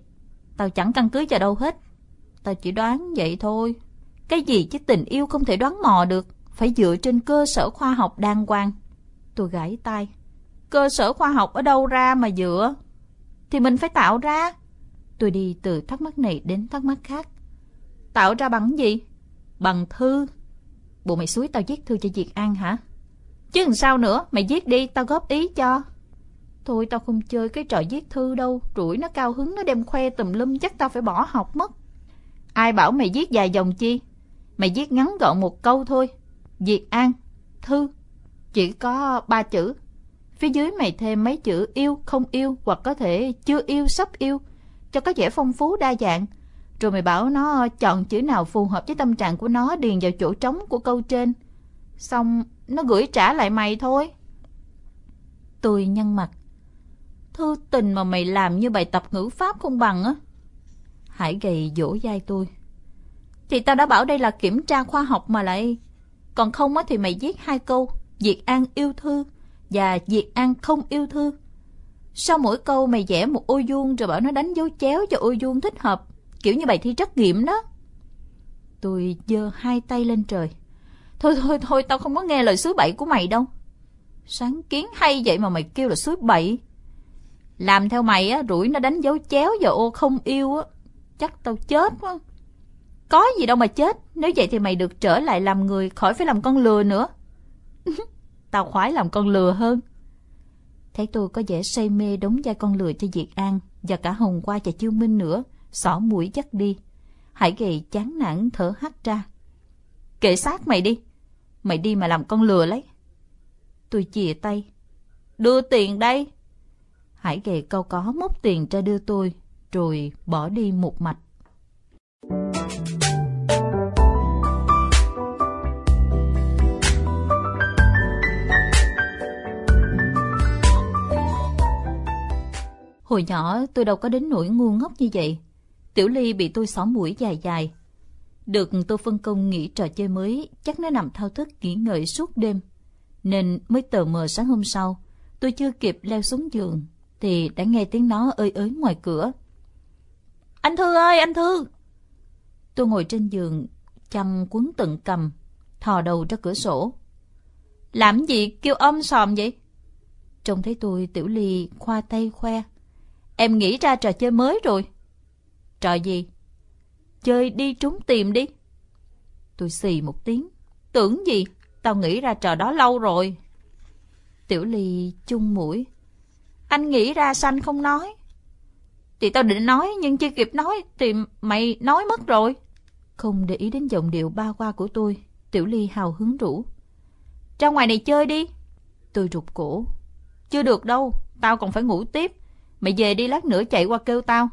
Tao chẳng căn cứ chờ đâu hết. Tao chỉ đoán vậy thôi. Cái gì chứ tình yêu không thể đoán mò được. Phải dựa trên cơ sở khoa học đàng hoàng. Tôi gãi tay. Cơ sở khoa học ở đâu ra mà dựa? Thì mình phải tạo ra. Tôi đi từ thắc mắc này đến thắc mắc khác. Tạo ra bằng gì? Bằng thư. Bộ mày suối tao viết thư cho Diệt An hả? Chứ làm sao nữa, mày viết đi, tao góp ý cho. Thôi tao không chơi cái trò viết thư đâu, rủi nó cao hứng nó đem khoe tùm lum chắc tao phải bỏ học mất. Ai bảo mày viết dài dòng chi? Mày viết ngắn gọn một câu thôi. Diệt An, thư. Chỉ có ba chữ. Phía dưới mày thêm mấy chữ yêu, không yêu hoặc có thể chưa yêu, sắp yêu. Cho có vẻ phong phú đa dạng. Rồi mày bảo nó chọn chữ nào phù hợp với tâm trạng của nó điền vào chỗ trống của câu trên. Xong nó gửi trả lại mày thôi. Tôi nhăn mặt. Thư tình mà mày làm như bài tập ngữ pháp không bằng á. Hải gầy dỗ dai tôi. Thì tao đã bảo đây là kiểm tra khoa học mà lại. Còn không á thì mày viết hai câu. Diệt An yêu thư và Diệt An không yêu thư. Sau mỗi câu mày vẽ một ô vuông rồi bảo nó đánh dấu chéo cho ô vuông thích hợp. Kiểu như bài thi trắc nghiệm đó. Tôi giơ hai tay lên trời. Thôi thôi thôi tao không có nghe lời suối bậy của mày đâu. Sáng kiến hay vậy mà mày kêu là suối bậy. Làm theo mày á, rủi nó đánh dấu chéo vào ô không yêu á. Chắc tao chết quá. Có gì đâu mà chết. Nếu vậy thì mày được trở lại làm người, khỏi phải làm con lừa nữa. tao khoái làm con lừa hơn. Thấy tôi có vẻ say mê đóng vai con lừa cho Diệt An và cả Hồng qua và Chiêu Minh nữa, xỏ mũi dắt đi. Hải gầy chán nản thở hắt ra. Kệ sát mày đi. Mày đi mà làm con lừa lấy. Tôi chìa tay. Đưa tiền đây. Hải gầy câu có móc tiền ra đưa tôi, rồi bỏ đi một mạch. Hồi nhỏ tôi đâu có đến nỗi ngu ngốc như vậy. Tiểu Ly bị tôi xỏ mũi dài dài, được tôi phân công nghỉ trò chơi mới, chắc nó nằm thao thức nghỉ ngợi suốt đêm. Nên mới tờ mờ sáng hôm sau, tôi chưa kịp leo xuống giường, thì đã nghe tiếng nó ơi ới ngoài cửa. Anh Thư ơi, anh Thư! Tôi ngồi trên giường, chăm quấn tận cầm, thò đầu ra cửa sổ. Làm gì kêu ôm sòm vậy? Trông thấy tôi tiểu ly khoa tay khoe. Em nghĩ ra trò chơi mới rồi. Trò gì? Chơi đi trúng tìm đi. Tôi xì một tiếng. Tưởng gì? Tao nghĩ ra trò đó lâu rồi. Tiểu Ly chung mũi. Anh nghĩ ra xanh không nói. Thì tao định nói nhưng chưa kịp nói thì mày nói mất rồi. Không để ý đến giọng điệu ba qua của tôi, Tiểu Ly hào hứng rủ. Ra ngoài này chơi đi. Tôi rụt cổ. Chưa được đâu, tao còn phải ngủ tiếp. Mày về đi lát nữa chạy qua kêu tao.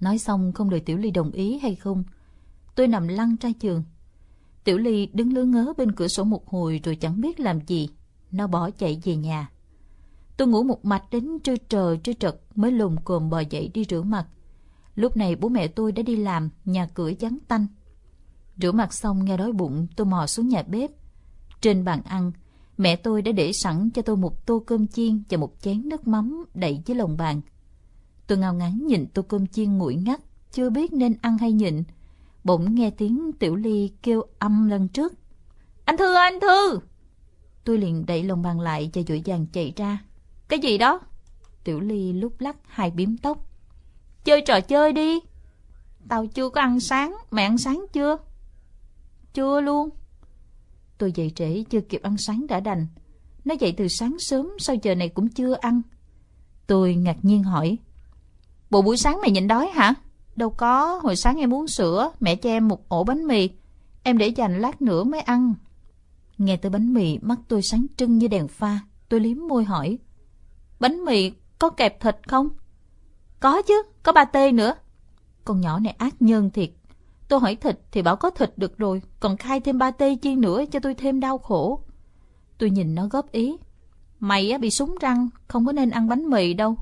Nói xong không đợi Tiểu Ly đồng ý hay không. Tôi nằm lăn ra giường. Tiểu Ly đứng lứa ngớ bên cửa sổ một hồi rồi chẳng biết làm gì. Nó bỏ chạy về nhà. Tôi ngủ một mạch đến trưa trời trưa trật mới lùm cồm bò dậy đi rửa mặt. Lúc này bố mẹ tôi đã đi làm, nhà cửa vắng tanh. Rửa mặt xong nghe đói bụng, tôi mò xuống nhà bếp. Trên bàn ăn, mẹ tôi đã để sẵn cho tôi một tô cơm chiên và một chén nước mắm đậy dưới lồng bàn. Tôi ngao ngán nhìn tô cơm chiên nguội ngắt, chưa biết nên ăn hay nhịn. Bỗng nghe tiếng Tiểu Ly kêu âm lần trước. Anh Thư anh Thư! Tôi liền đẩy lồng bàn lại và dội vàng chạy ra. Cái gì đó? Tiểu Ly lúc lắc hai biếm tóc. Chơi trò chơi đi. Tao chưa có ăn sáng, mẹ ăn sáng chưa? Chưa luôn. Tôi dậy trễ chưa kịp ăn sáng đã đành. Nó dậy từ sáng sớm sao giờ này cũng chưa ăn. Tôi ngạc nhiên hỏi. Bộ buổi sáng mày nhịn đói hả? Đâu có, hồi sáng em uống sữa, mẹ cho em một ổ bánh mì. Em để dành lát nữa mới ăn. Nghe tới bánh mì, mắt tôi sáng trưng như đèn pha. Tôi liếm môi hỏi. Bánh mì có kẹp thịt không? Có chứ, có ba tê nữa. Con nhỏ này ác nhân thiệt. Tôi hỏi thịt thì bảo có thịt được rồi, còn khai thêm ba tê chi nữa cho tôi thêm đau khổ. Tôi nhìn nó góp ý. Mày á bị súng răng, không có nên ăn bánh mì đâu.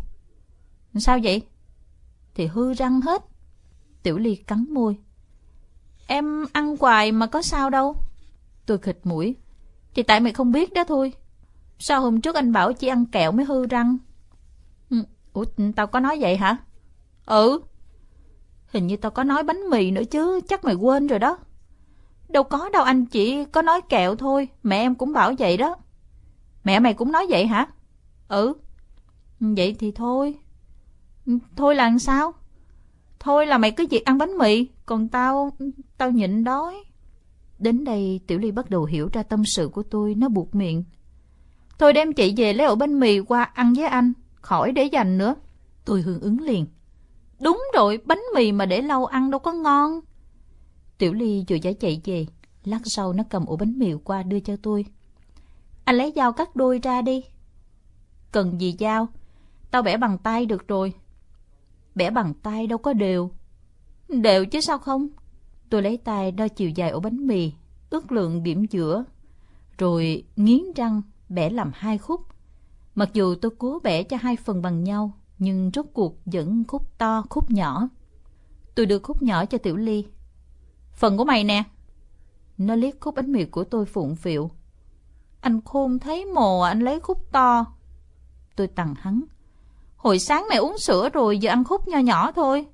Sao vậy? Thì hư răng hết. Tiểu Ly cắn môi. Em ăn hoài mà có sao đâu. Tôi khịt mũi. Thì tại mày không biết đó thôi. Sao hôm trước anh bảo chỉ ăn kẹo mới hư răng? Ừ, ủa, tao có nói vậy hả? Ừ. Hình như tao có nói bánh mì nữa chứ, chắc mày quên rồi đó. Đâu có đâu anh chỉ có nói kẹo thôi, mẹ em cũng bảo vậy đó. Mẹ mày cũng nói vậy hả? Ừ. ừ vậy thì thôi. Ừ, thôi là sao? Thôi là mày cứ việc ăn bánh mì, còn tao, tao nhịn đói. Đến đây Tiểu Ly bắt đầu hiểu ra tâm sự của tôi, nó buộc miệng. Thôi đem chị về lấy ổ bánh mì qua ăn với anh, khỏi để dành nữa. Tôi hưởng ứng liền. Đúng rồi, bánh mì mà để lâu ăn đâu có ngon. Tiểu Ly vừa giải chạy về, lát sau nó cầm ổ bánh mì qua đưa cho tôi. Anh lấy dao cắt đôi ra đi. Cần gì dao? Tao bẻ bằng tay được rồi. Bẻ bằng tay đâu có đều. Đều chứ sao không? Tôi lấy tay đo chiều dài ổ bánh mì, ước lượng điểm giữa, rồi nghiến răng bẻ làm hai khúc. Mặc dù tôi cố bẻ cho hai phần bằng nhau, nhưng rốt cuộc vẫn khúc to, khúc nhỏ. Tôi đưa khúc nhỏ cho Tiểu Ly. Phần của mày nè. Nó liếc khúc bánh mì của tôi phụng phịu. Anh khôn thấy mồ anh lấy khúc to. Tôi tặng hắn. Hồi sáng mày uống sữa rồi giờ ăn khúc nho nhỏ thôi.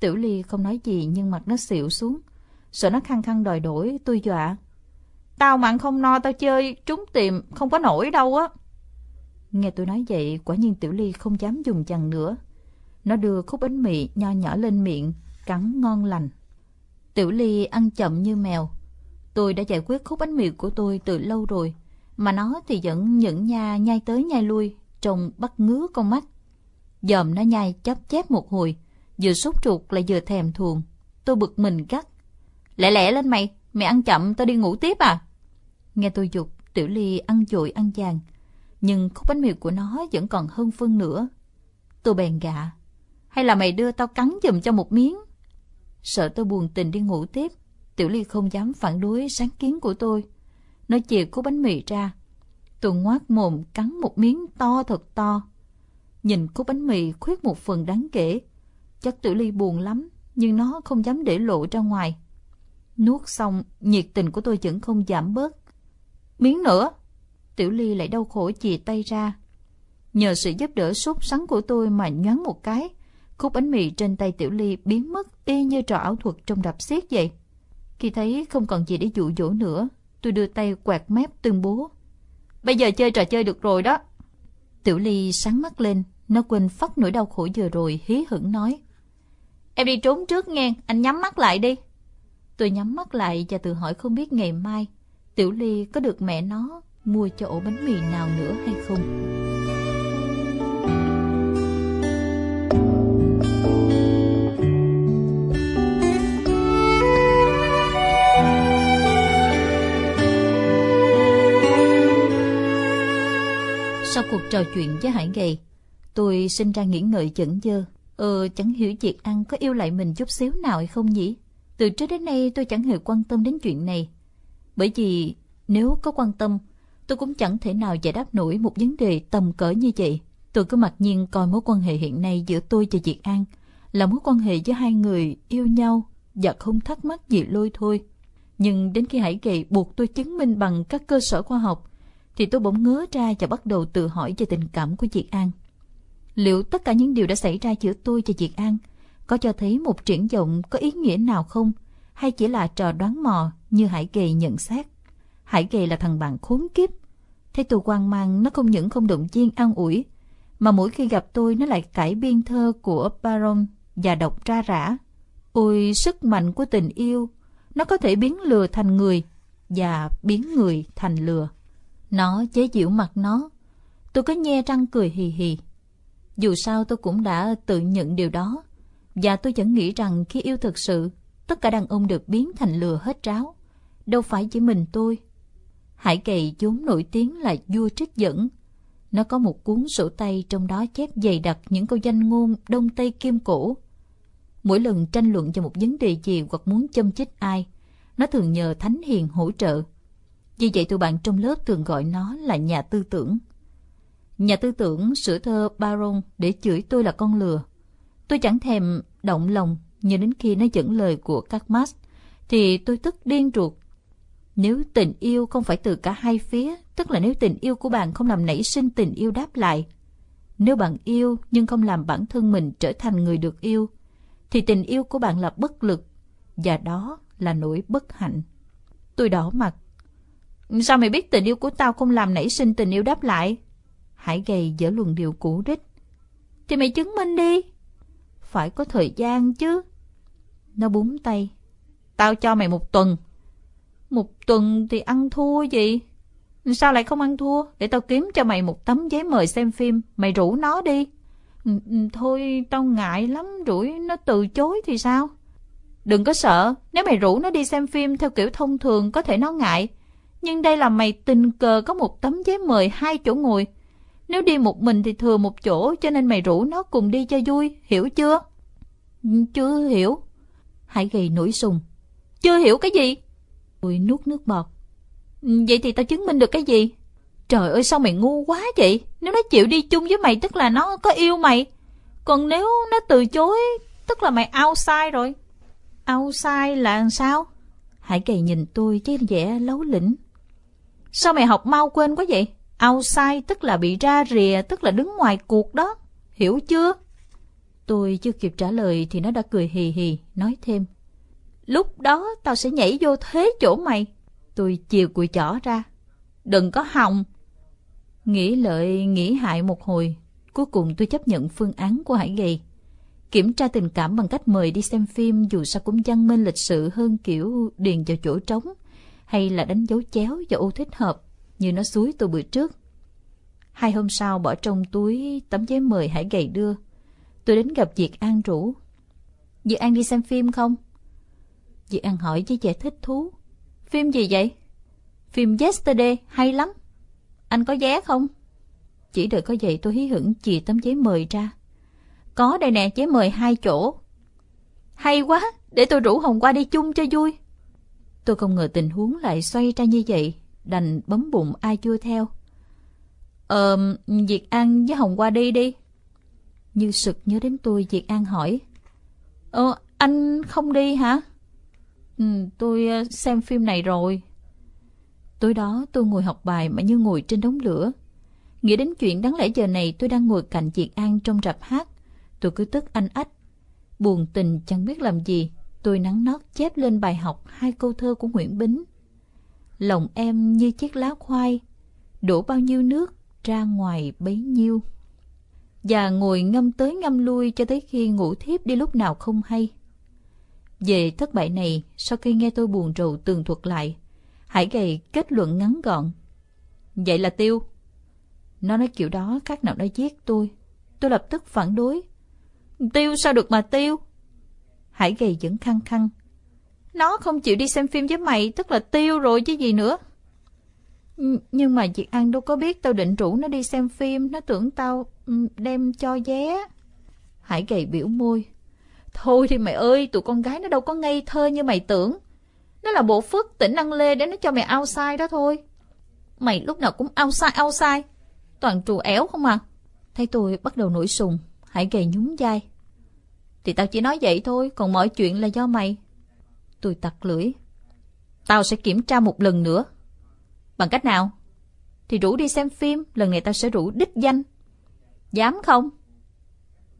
Tiểu Ly không nói gì nhưng mặt nó xịu xuống. Sợ nó khăng khăng đòi đổi, tôi dọa. Tao mà ăn không no tao chơi trúng tìm không có nổi đâu á. Nghe tôi nói vậy, quả nhiên Tiểu Ly không dám dùng chằn nữa. Nó đưa khúc bánh mì nho nhỏ lên miệng, cắn ngon lành. Tiểu Ly ăn chậm như mèo. Tôi đã giải quyết khúc bánh mì của tôi từ lâu rồi, mà nó thì vẫn những nha nhai tới nhai lui, trông bắt ngứa con mắt. Dòm nó nhai chắp chép một hồi, vừa sốt ruột lại vừa thèm thuồng. Tôi bực mình gắt. Lẹ lẹ lên mày, mày ăn chậm tao đi ngủ tiếp à? Nghe tôi dục, Tiểu Ly ăn dội ăn vàng nhưng khúc bánh mì của nó vẫn còn hơn phân nữa. Tôi bèn gạ, hay là mày đưa tao cắn giùm cho một miếng? Sợ tôi buồn tình đi ngủ tiếp, Tiểu Ly không dám phản đối sáng kiến của tôi. Nó chìa khúc bánh mì ra. Tôi ngoác mồm cắn một miếng to thật to. Nhìn khúc bánh mì khuyết một phần đáng kể. Chắc Tiểu Ly buồn lắm, nhưng nó không dám để lộ ra ngoài. Nuốt xong, nhiệt tình của tôi vẫn không giảm bớt. Miếng nữa, Tiểu Ly lại đau khổ chìa tay ra. Nhờ sự giúp đỡ sốt sắng của tôi mà nhoáng một cái, khúc bánh mì trên tay Tiểu Ly biến mất y như trò ảo thuật trong đập xiết vậy. Khi thấy không còn gì để dụ dỗ nữa, tôi đưa tay quạt mép tuyên bố. Bây giờ chơi trò chơi được rồi đó. Tiểu Ly sáng mắt lên, nó quên phát nỗi đau khổ vừa rồi, hí hửng nói. Em đi trốn trước nghe, anh nhắm mắt lại đi. Tôi nhắm mắt lại và tự hỏi không biết ngày mai Tiểu Ly có được mẹ nó mua cho ổ bánh mì nào nữa hay không. Sau cuộc trò chuyện với Hải Gầy, tôi sinh ra nghĩ ngợi chẩn dơ. Ờ, chẳng hiểu việc Ăn có yêu lại mình chút xíu nào hay không nhỉ? Từ trước đến nay tôi chẳng hề quan tâm đến chuyện này. Bởi vì nếu có quan tâm, tôi cũng chẳng thể nào giải đáp nổi một vấn đề tầm cỡ như vậy. Tôi cứ mặc nhiên coi mối quan hệ hiện nay giữa tôi và Diệt An là mối quan hệ giữa hai người yêu nhau và không thắc mắc gì lôi thôi. Nhưng đến khi Hải Kỳ buộc tôi chứng minh bằng các cơ sở khoa học, thì tôi bỗng ngớ ra và bắt đầu tự hỏi về tình cảm của Diệt An. Liệu tất cả những điều đã xảy ra giữa tôi và Diệt An có cho thấy một triển vọng có ý nghĩa nào không? Hay chỉ là trò đoán mò như Hải Kỳ nhận xét? Hải Kỳ là thằng bạn khốn kiếp. Thấy tôi quan mang nó không những không động viên an ủi, mà mỗi khi gặp tôi nó lại cải biên thơ của Baron và đọc ra rã. Ôi sức mạnh của tình yêu, nó có thể biến lừa thành người và biến người thành lừa. Nó chế giễu mặt nó. Tôi có nhe răng cười hì hì. Dù sao tôi cũng đã tự nhận điều đó. Và tôi vẫn nghĩ rằng khi yêu thực sự, tất cả đàn ông được biến thành lừa hết ráo. Đâu phải chỉ mình tôi. Hải Kỳ vốn nổi tiếng là vua trích dẫn. Nó có một cuốn sổ tay trong đó chép dày đặc những câu danh ngôn đông tây kim cổ. Mỗi lần tranh luận về một vấn đề gì hoặc muốn châm chích ai, nó thường nhờ Thánh Hiền hỗ trợ. Vì vậy tụi bạn trong lớp thường gọi nó là nhà tư tưởng. Nhà tư tưởng sửa thơ Baron để chửi tôi là con lừa. Tôi chẳng thèm động lòng, nhưng đến khi nó dẫn lời của các Marx, thì tôi tức điên ruột. Nếu tình yêu không phải từ cả hai phía, tức là nếu tình yêu của bạn không làm nảy sinh tình yêu đáp lại. Nếu bạn yêu nhưng không làm bản thân mình trở thành người được yêu, thì tình yêu của bạn là bất lực, và đó là nỗi bất hạnh. Tôi đỏ mặt. Sao mày biết tình yêu của tao không làm nảy sinh tình yêu đáp lại? Hải gầy dở luận điều cũ đích. Thì mày chứng minh đi. Phải có thời gian chứ. Nó búng tay. Tao cho mày một tuần. Một tuần thì ăn thua gì? Sao lại không ăn thua? Để tao kiếm cho mày một tấm giấy mời xem phim. Mày rủ nó đi. Ừ, ừ, thôi tao ngại lắm rủi nó từ chối thì sao? Đừng có sợ, nếu mày rủ nó đi xem phim theo kiểu thông thường có thể nó ngại. Nhưng đây là mày tình cờ có một tấm giấy mời hai chỗ ngồi. Nếu đi một mình thì thừa một chỗ cho nên mày rủ nó cùng đi cho vui, hiểu chưa? Ừ, chưa hiểu. Hải gầy nổi sùng. Chưa hiểu cái gì? Tôi nuốt nước bọt. Ừ, vậy thì tao chứng minh được cái gì? Trời ơi sao mày ngu quá vậy? Nếu nó chịu đi chung với mày tức là nó có yêu mày. Còn nếu nó từ chối tức là mày outside rồi. Outside là làm sao? Hải Kỳ nhìn tôi với vẻ lấu lĩnh. Sao mày học mau quên quá vậy? Outside tức là bị ra rìa, tức là đứng ngoài cuộc đó. Hiểu chưa? Tôi chưa kịp trả lời thì nó đã cười hì hì, nói thêm. Lúc đó tao sẽ nhảy vô thế chỗ mày. Tôi chiều cùi chỏ ra. Đừng có hòng. Nghĩ lợi, nghĩ hại một hồi. Cuối cùng tôi chấp nhận phương án của Hải Gầy. Kiểm tra tình cảm bằng cách mời đi xem phim dù sao cũng văn minh lịch sự hơn kiểu điền vào chỗ trống hay là đánh dấu chéo vào ô thích hợp như nó suối tôi bữa trước. Hai hôm sau bỏ trong túi tấm giấy mời Hải Gầy đưa. Tôi đến gặp Diệt An rủ. Diệt An đi xem phim không? Dì An hỏi với vẻ thích thú. Phim gì vậy? Phim Yesterday hay lắm. Anh có vé không? Chỉ đợi có vậy tôi hí hửng chì tấm giấy mời ra. Có đây nè, giấy mời hai chỗ. Hay quá, để tôi rủ Hồng qua đi chung cho vui. Tôi không ngờ tình huống lại xoay ra như vậy, đành bấm bụng ai chưa theo. Ờ, Diệt An với Hồng qua đi đi. Như sực nhớ đến tôi, Diệt An hỏi. Ờ, anh không đi hả? Ừ, tôi ờ, xem phim này rồi. Tối đó tôi ngồi học bài mà như ngồi trên đống lửa. Nghĩ đến chuyện đáng lẽ giờ này tôi đang ngồi cạnh Diệt An trong rạp hát. Tôi cứ tức anh ách. Buồn tình chẳng biết làm gì. Tôi nắng nót chép lên bài học hai câu thơ của Nguyễn Bính. Lòng em như chiếc lá khoai, đổ bao nhiêu nước ra ngoài bấy nhiêu. Và ngồi ngâm tới ngâm lui cho tới khi ngủ thiếp đi lúc nào không hay. Về thất bại này, sau khi nghe tôi buồn rầu tường thuật lại, Hải gầy kết luận ngắn gọn. Vậy là tiêu. Nó nói kiểu đó khác nào nó giết tôi. Tôi lập tức phản đối. Tiêu sao được mà tiêu? Hải gầy vẫn khăng khăng. Nó không chịu đi xem phim với mày, tức là tiêu rồi chứ gì nữa. Nhưng mà Diệt An đâu có biết tao định rủ nó đi xem phim, nó tưởng tao đem cho vé. Hải gầy biểu môi. Thôi thì mày ơi, tụi con gái nó đâu có ngây thơ như mày tưởng. Nó là bộ phước tỉnh năng lê để nó cho mày outside đó thôi. Mày lúc nào cũng outside outside. Toàn trù éo không à. Thấy tôi bắt đầu nổi sùng, hãy gầy nhún vai. Thì tao chỉ nói vậy thôi, còn mọi chuyện là do mày. Tôi tặc lưỡi. Tao sẽ kiểm tra một lần nữa. Bằng cách nào? Thì rủ đi xem phim, lần này tao sẽ rủ đích danh. Dám không?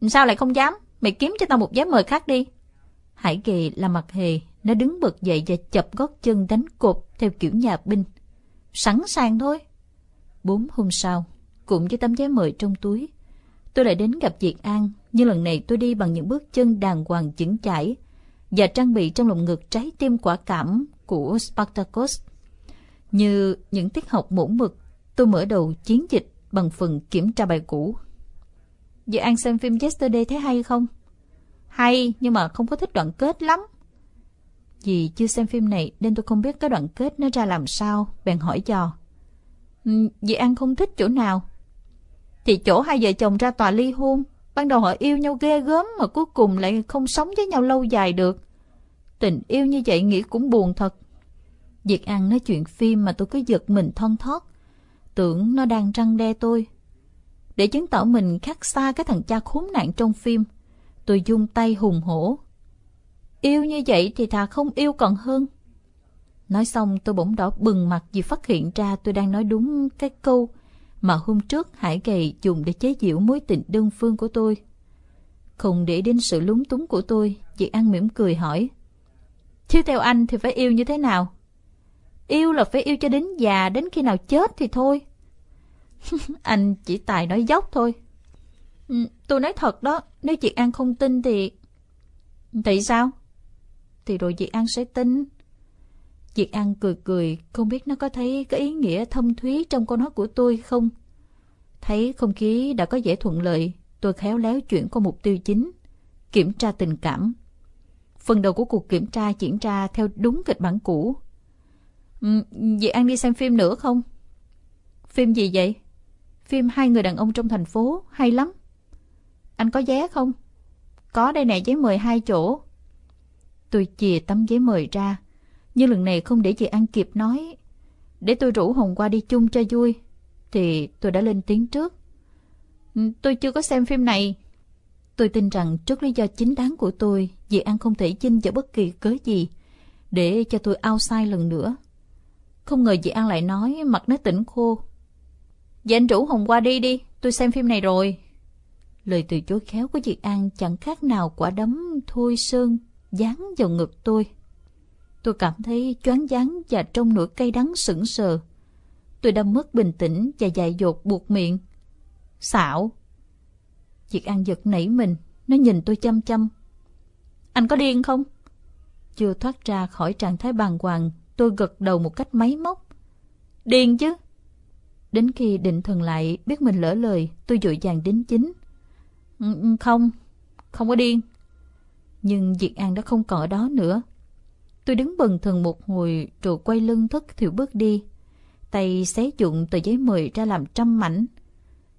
Sao lại không dám? Mày kiếm cho tao một giấy mời khác đi. Hải Kỳ là mặt hề, nó đứng bật dậy và chập gót chân đánh cột theo kiểu nhà binh. Sẵn sàng thôi. Bốn hôm sau, cũng với tấm giấy mời trong túi, tôi lại đến gặp Diệt An, nhưng lần này tôi đi bằng những bước chân đàng hoàng chững chãi và trang bị trong lồng ngực trái tim quả cảm của Spartacus. Như những tiết học mẫu mực, tôi mở đầu chiến dịch bằng phần kiểm tra bài cũ. Diệt An xem phim Yesterday thấy hay không? Hay, nhưng mà không có thích đoạn kết lắm. Vì chưa xem phim này nên tôi không biết cái đoạn kết nó ra làm sao, bèn hỏi dò. Ừ, dị Dì An không thích chỗ nào? Thì chỗ hai vợ chồng ra tòa ly hôn, ban đầu họ yêu nhau ghê gớm mà cuối cùng lại không sống với nhau lâu dài được. Tình yêu như vậy nghĩ cũng buồn thật. Diệt An nói chuyện phim mà tôi cứ giật mình thon thót. Tưởng nó đang răng đe tôi. Để chứng tỏ mình khác xa cái thằng cha khốn nạn trong phim, tôi dung tay hùng hổ. Yêu như vậy thì thà không yêu còn hơn. Nói xong tôi bỗng đỏ bừng mặt vì phát hiện ra tôi đang nói đúng cái câu mà hôm trước Hải Gầy dùng để chế giễu mối tình đơn phương của tôi. Không để đến sự lúng túng của tôi, chị An mỉm cười hỏi. Chứ theo anh thì phải yêu như thế nào? Yêu là phải yêu cho đến già, đến khi nào chết thì thôi. anh chỉ tài nói dốc thôi. Ừ, tôi nói thật đó, nếu chị An không tin thì... Thì sao? Thì rồi chị An sẽ tin. Diệt An cười cười, không biết nó có thấy cái ý nghĩa thâm thúy trong câu nói của tôi không? Thấy không khí đã có vẻ thuận lợi, tôi khéo léo chuyển qua mục tiêu chính, kiểm tra tình cảm. Phần đầu của cuộc kiểm tra diễn ra theo đúng kịch bản cũ. Ừ, chị Diệt An đi xem phim nữa không? Phim gì vậy? Phim Hai người đàn ông trong thành phố, hay lắm. Anh có vé không? Có đây nè giấy mời hai chỗ. Tôi chìa tấm giấy mời ra, nhưng lần này không để chị An kịp nói. Để tôi rủ Hồng qua đi chung cho vui. Thì tôi đã lên tiếng trước. Ừ, tôi chưa có xem phim này. Tôi tin rằng trước lý do chính đáng của tôi, chị An không thể chinh cho bất kỳ cớ gì để cho tôi ao sai lần nữa. Không ngờ chị An lại nói mặt nó tỉnh khô. Vậy anh rủ Hồng qua đi đi, tôi xem phim này rồi. Lời từ chối khéo của chị An chẳng khác nào quả đấm thôi sơn dán vào ngực tôi. Tôi cảm thấy choáng váng và trong nỗi cay đắng sững sờ. Tôi đã mất bình tĩnh và dại dột buộc miệng. Xạo! Diệt An giật nảy mình, nó nhìn tôi chăm chăm. Anh có điên không? Chưa thoát ra khỏi trạng thái bàng hoàng, tôi gật đầu một cách máy móc. Điên chứ! Đến khi định thần lại, biết mình lỡ lời, tôi dội vàng đến chính. Ừ, ừ, không, không có điên. Nhưng Diệt An đã không còn ở đó nữa. Tôi đứng bần thần một hồi rồi quay lưng thất thiểu bước đi. Tay xé dụng tờ giấy mời ra làm trăm mảnh.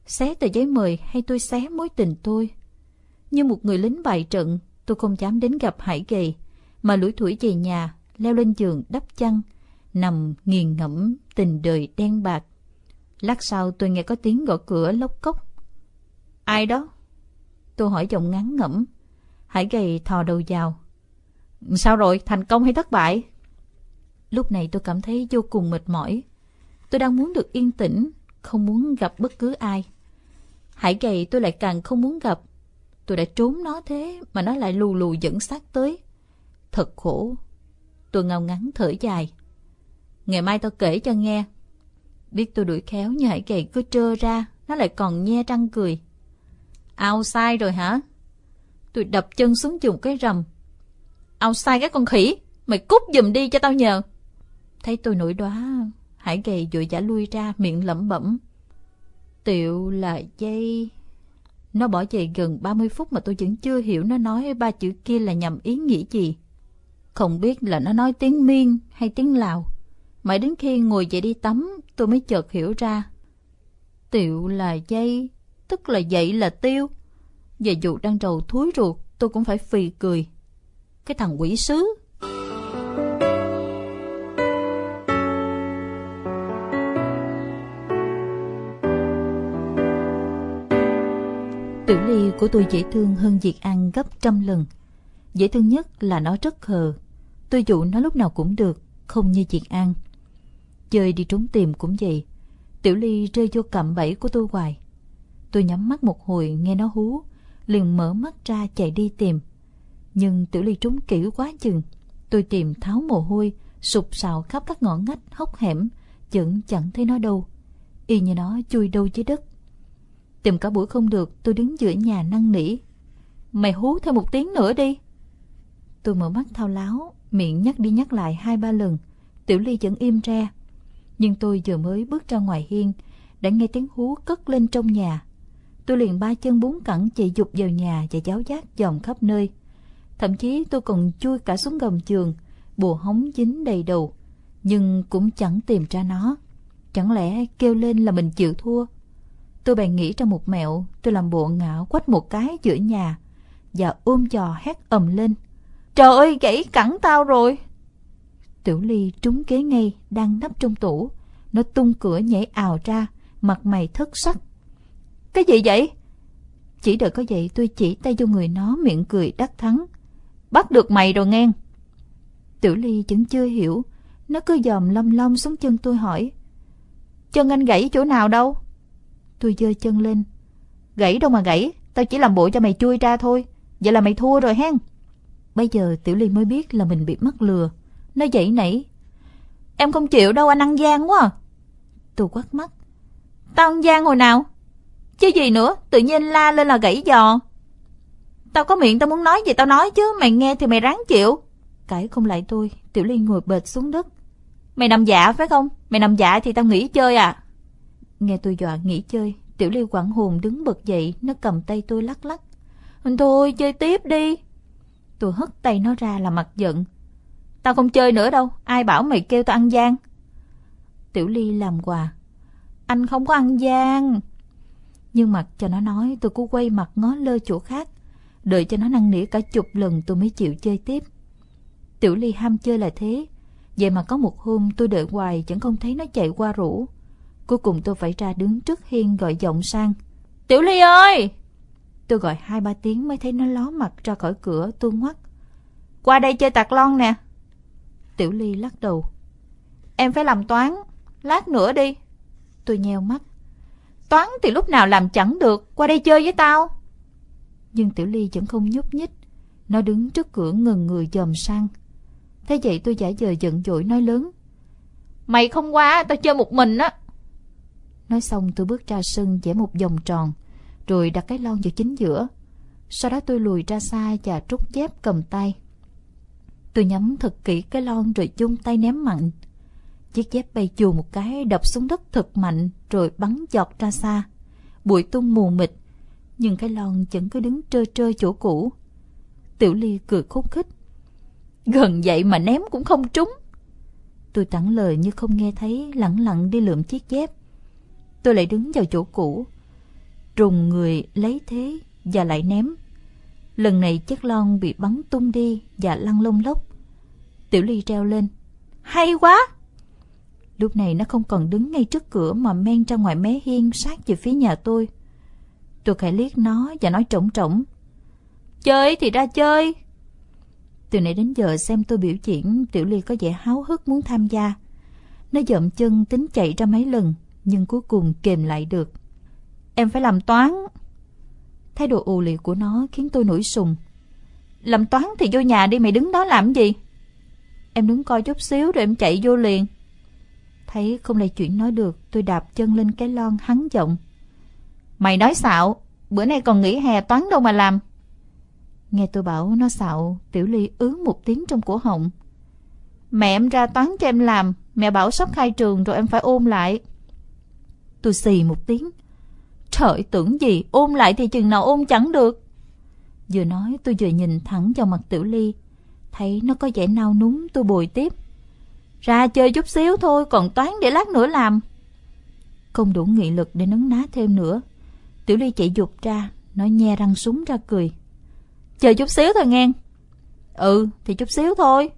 Xé tờ giấy mời hay tôi xé mối tình tôi? Như một người lính bại trận, tôi không dám đến gặp Hải Gầy, mà lủi thủi về nhà, leo lên giường đắp chăn, nằm nghiền ngẫm tình đời đen bạc. Lát sau tôi nghe có tiếng gõ cửa lóc cốc. Ai đó? Tôi hỏi giọng ngắn ngẩm. Hải gầy thò đầu vào. Sao rồi, thành công hay thất bại? Lúc này tôi cảm thấy vô cùng mệt mỏi. Tôi đang muốn được yên tĩnh, không muốn gặp bất cứ ai. Hải gầy tôi lại càng không muốn gặp. Tôi đã trốn nó thế mà nó lại lù lù dẫn sát tới. Thật khổ. Tôi ngao ngắn thở dài. Ngày mai tao kể cho nghe. Biết tôi đuổi khéo như hải gậy cứ trơ ra, nó lại còn nhe răng cười. Ao sai rồi hả? Tôi đập chân xuống dùng cái rầm. Ao sai cái con khỉ, mày cút giùm đi cho tao nhờ. Thấy tôi nổi đóa Hải gầy vội giả lui ra miệng lẩm bẩm. Tiệu là dây... Nó bỏ chạy gần 30 phút mà tôi vẫn chưa hiểu nó nói ba chữ kia là nhằm ý nghĩa gì. Không biết là nó nói tiếng miên hay tiếng lào. Mãi đến khi ngồi dậy đi tắm, tôi mới chợt hiểu ra. Tiệu là dây, tức là dậy là tiêu. Và dù đang trầu thúi ruột, tôi cũng phải phì cười. Cái thằng quỷ sứ. Tiểu ly của tôi dễ thương hơn Diệt An gấp trăm lần. Dễ thương nhất là nó rất khờ. Tôi dụ nó lúc nào cũng được, không như chuyện ăn. Chơi đi trốn tìm cũng vậy. Tiểu Ly rơi vô cạm bẫy của tôi hoài. Tôi nhắm mắt một hồi nghe nó hú, liền mở mắt ra chạy đi tìm. Nhưng Tiểu Ly trốn kỹ quá chừng. Tôi tìm tháo mồ hôi, sụp sạo khắp các ngõ ngách, hốc hẻm, vẫn chẳng thấy nó đâu. Y như nó chui đâu dưới đất. Tìm cả buổi không được, tôi đứng giữa nhà năn nỉ. Mày hú thêm một tiếng nữa đi. Tôi mở mắt thao láo, miệng nhắc đi nhắc lại hai ba lần. Tiểu Ly vẫn im re. Nhưng tôi vừa mới bước ra ngoài hiên, đã nghe tiếng hú cất lên trong nhà. Tôi liền ba chân bốn cẳng chạy dục vào nhà và giáo giác dòm khắp nơi. Thậm chí tôi còn chui cả xuống gầm giường, bùa hóng dính đầy đầu, nhưng cũng chẳng tìm ra nó. Chẳng lẽ kêu lên là mình chịu thua? Tôi bèn nghĩ ra một mẹo, tôi làm bộ ngạo quách một cái giữa nhà và ôm trò hét ầm lên. Trời ơi, gãy cẳng tao rồi! Tiểu Ly trúng kế ngay, đang nấp trong tủ. Nó tung cửa nhảy ào ra, mặt mày thất sắc. Cái gì vậy? Chỉ đợi có vậy tôi chỉ tay vô người nó miệng cười đắc thắng. Bắt được mày rồi nghe. Tiểu Ly vẫn chưa hiểu. Nó cứ dòm lom lom xuống chân tôi hỏi. Chân anh gãy chỗ nào đâu? Tôi giơ chân lên. Gãy đâu mà gãy, tao chỉ làm bộ cho mày chui ra thôi. Vậy là mày thua rồi hen. Bây giờ Tiểu Ly mới biết là mình bị mắc lừa. Nó dậy nảy. Em không chịu đâu anh ăn gian quá à. Tôi quát mắt. Tao ăn gian hồi nào? Chứ gì nữa, tự nhiên la lên là gãy giò. Tao có miệng tao muốn nói gì tao nói chứ, mày nghe thì mày ráng chịu. Cãi không lại tôi, Tiểu Ly ngồi bệt xuống đất. Mày nằm dạ phải không? Mày nằm dạ thì tao nghỉ chơi à? Nghe tôi dọa nghỉ chơi, Tiểu Ly quảng hồn đứng bật dậy, nó cầm tay tôi lắc lắc. Thôi chơi tiếp đi. Tôi hất tay nó ra là mặt giận. Tao không chơi nữa đâu, ai bảo mày kêu tao ăn gian. Tiểu Ly làm quà. Anh không có ăn gian. Nhưng mặt cho nó nói tôi cứ quay mặt ngó lơ chỗ khác. Đợi cho nó năn nỉ cả chục lần tôi mới chịu chơi tiếp. Tiểu Ly ham chơi là thế. Vậy mà có một hôm tôi đợi hoài chẳng không thấy nó chạy qua rủ. Cuối cùng tôi phải ra đứng trước hiên gọi giọng sang. Tiểu Ly ơi! Tôi gọi hai ba tiếng mới thấy nó ló mặt ra khỏi cửa tôi ngoắt. Qua đây chơi tạc lon nè. Tiểu Ly lắc đầu. Em phải làm toán, lát nữa đi. Tôi nheo mắt. Toán thì lúc nào làm chẳng được, qua đây chơi với tao. Nhưng Tiểu Ly vẫn không nhúc nhích. Nó đứng trước cửa ngần người dòm sang. Thế vậy tôi giả vờ giận dỗi nói lớn. Mày không qua, tao chơi một mình á. Nói xong tôi bước ra sân vẽ một vòng tròn, rồi đặt cái lon vào chính giữa. Sau đó tôi lùi ra xa và trút dép cầm tay. Tôi nhắm thật kỹ cái lon rồi chung tay ném mạnh. Chiếc dép bay chù một cái đập xuống đất thật mạnh rồi bắn giọt ra xa. Bụi tung mù mịt, nhưng cái lon vẫn cứ đứng trơ trơ chỗ cũ. Tiểu Ly cười khúc khích. Gần vậy mà ném cũng không trúng. Tôi tặng lời như không nghe thấy lặng lặng đi lượm chiếc dép. Tôi lại đứng vào chỗ cũ, trùng người lấy thế và lại ném. Lần này chiếc lon bị bắn tung đi và lăn lông lốc. Tiểu Ly treo lên. Hay quá! Lúc này nó không còn đứng ngay trước cửa mà men ra ngoài mé hiên sát về phía nhà tôi. Tôi khẽ liếc nó và nói trống trống. Chơi thì ra chơi. Từ nãy đến giờ xem tôi biểu diễn, Tiểu Ly có vẻ háo hức muốn tham gia. Nó dậm chân tính chạy ra mấy lần, nhưng cuối cùng kềm lại được. Em phải làm toán. Thái độ ù lì của nó khiến tôi nổi sùng. Làm toán thì vô nhà đi mày đứng đó làm gì? Em đứng coi chút xíu rồi em chạy vô liền. Thấy không lay chuyện nói được, tôi đạp chân lên cái lon hắn giọng. Mày nói xạo, bữa nay còn nghỉ hè toán đâu mà làm. Nghe tôi bảo nó xạo, Tiểu Ly ứ một tiếng trong cổ họng. Mẹ em ra toán cho em làm, mẹ bảo sắp khai trường rồi em phải ôm lại. Tôi xì một tiếng. Trời tưởng gì, ôm lại thì chừng nào ôm chẳng được. Vừa nói tôi vừa nhìn thẳng vào mặt Tiểu Ly. Thấy nó có vẻ nao núng tôi bồi tiếp. Ra chơi chút xíu thôi, còn toán để lát nữa làm. Không đủ nghị lực để nấn ná thêm nữa. Tiểu Ly chạy dục ra, nó nhe răng súng ra cười. Chờ chút xíu thôi nghe. Ừ, thì chút xíu thôi.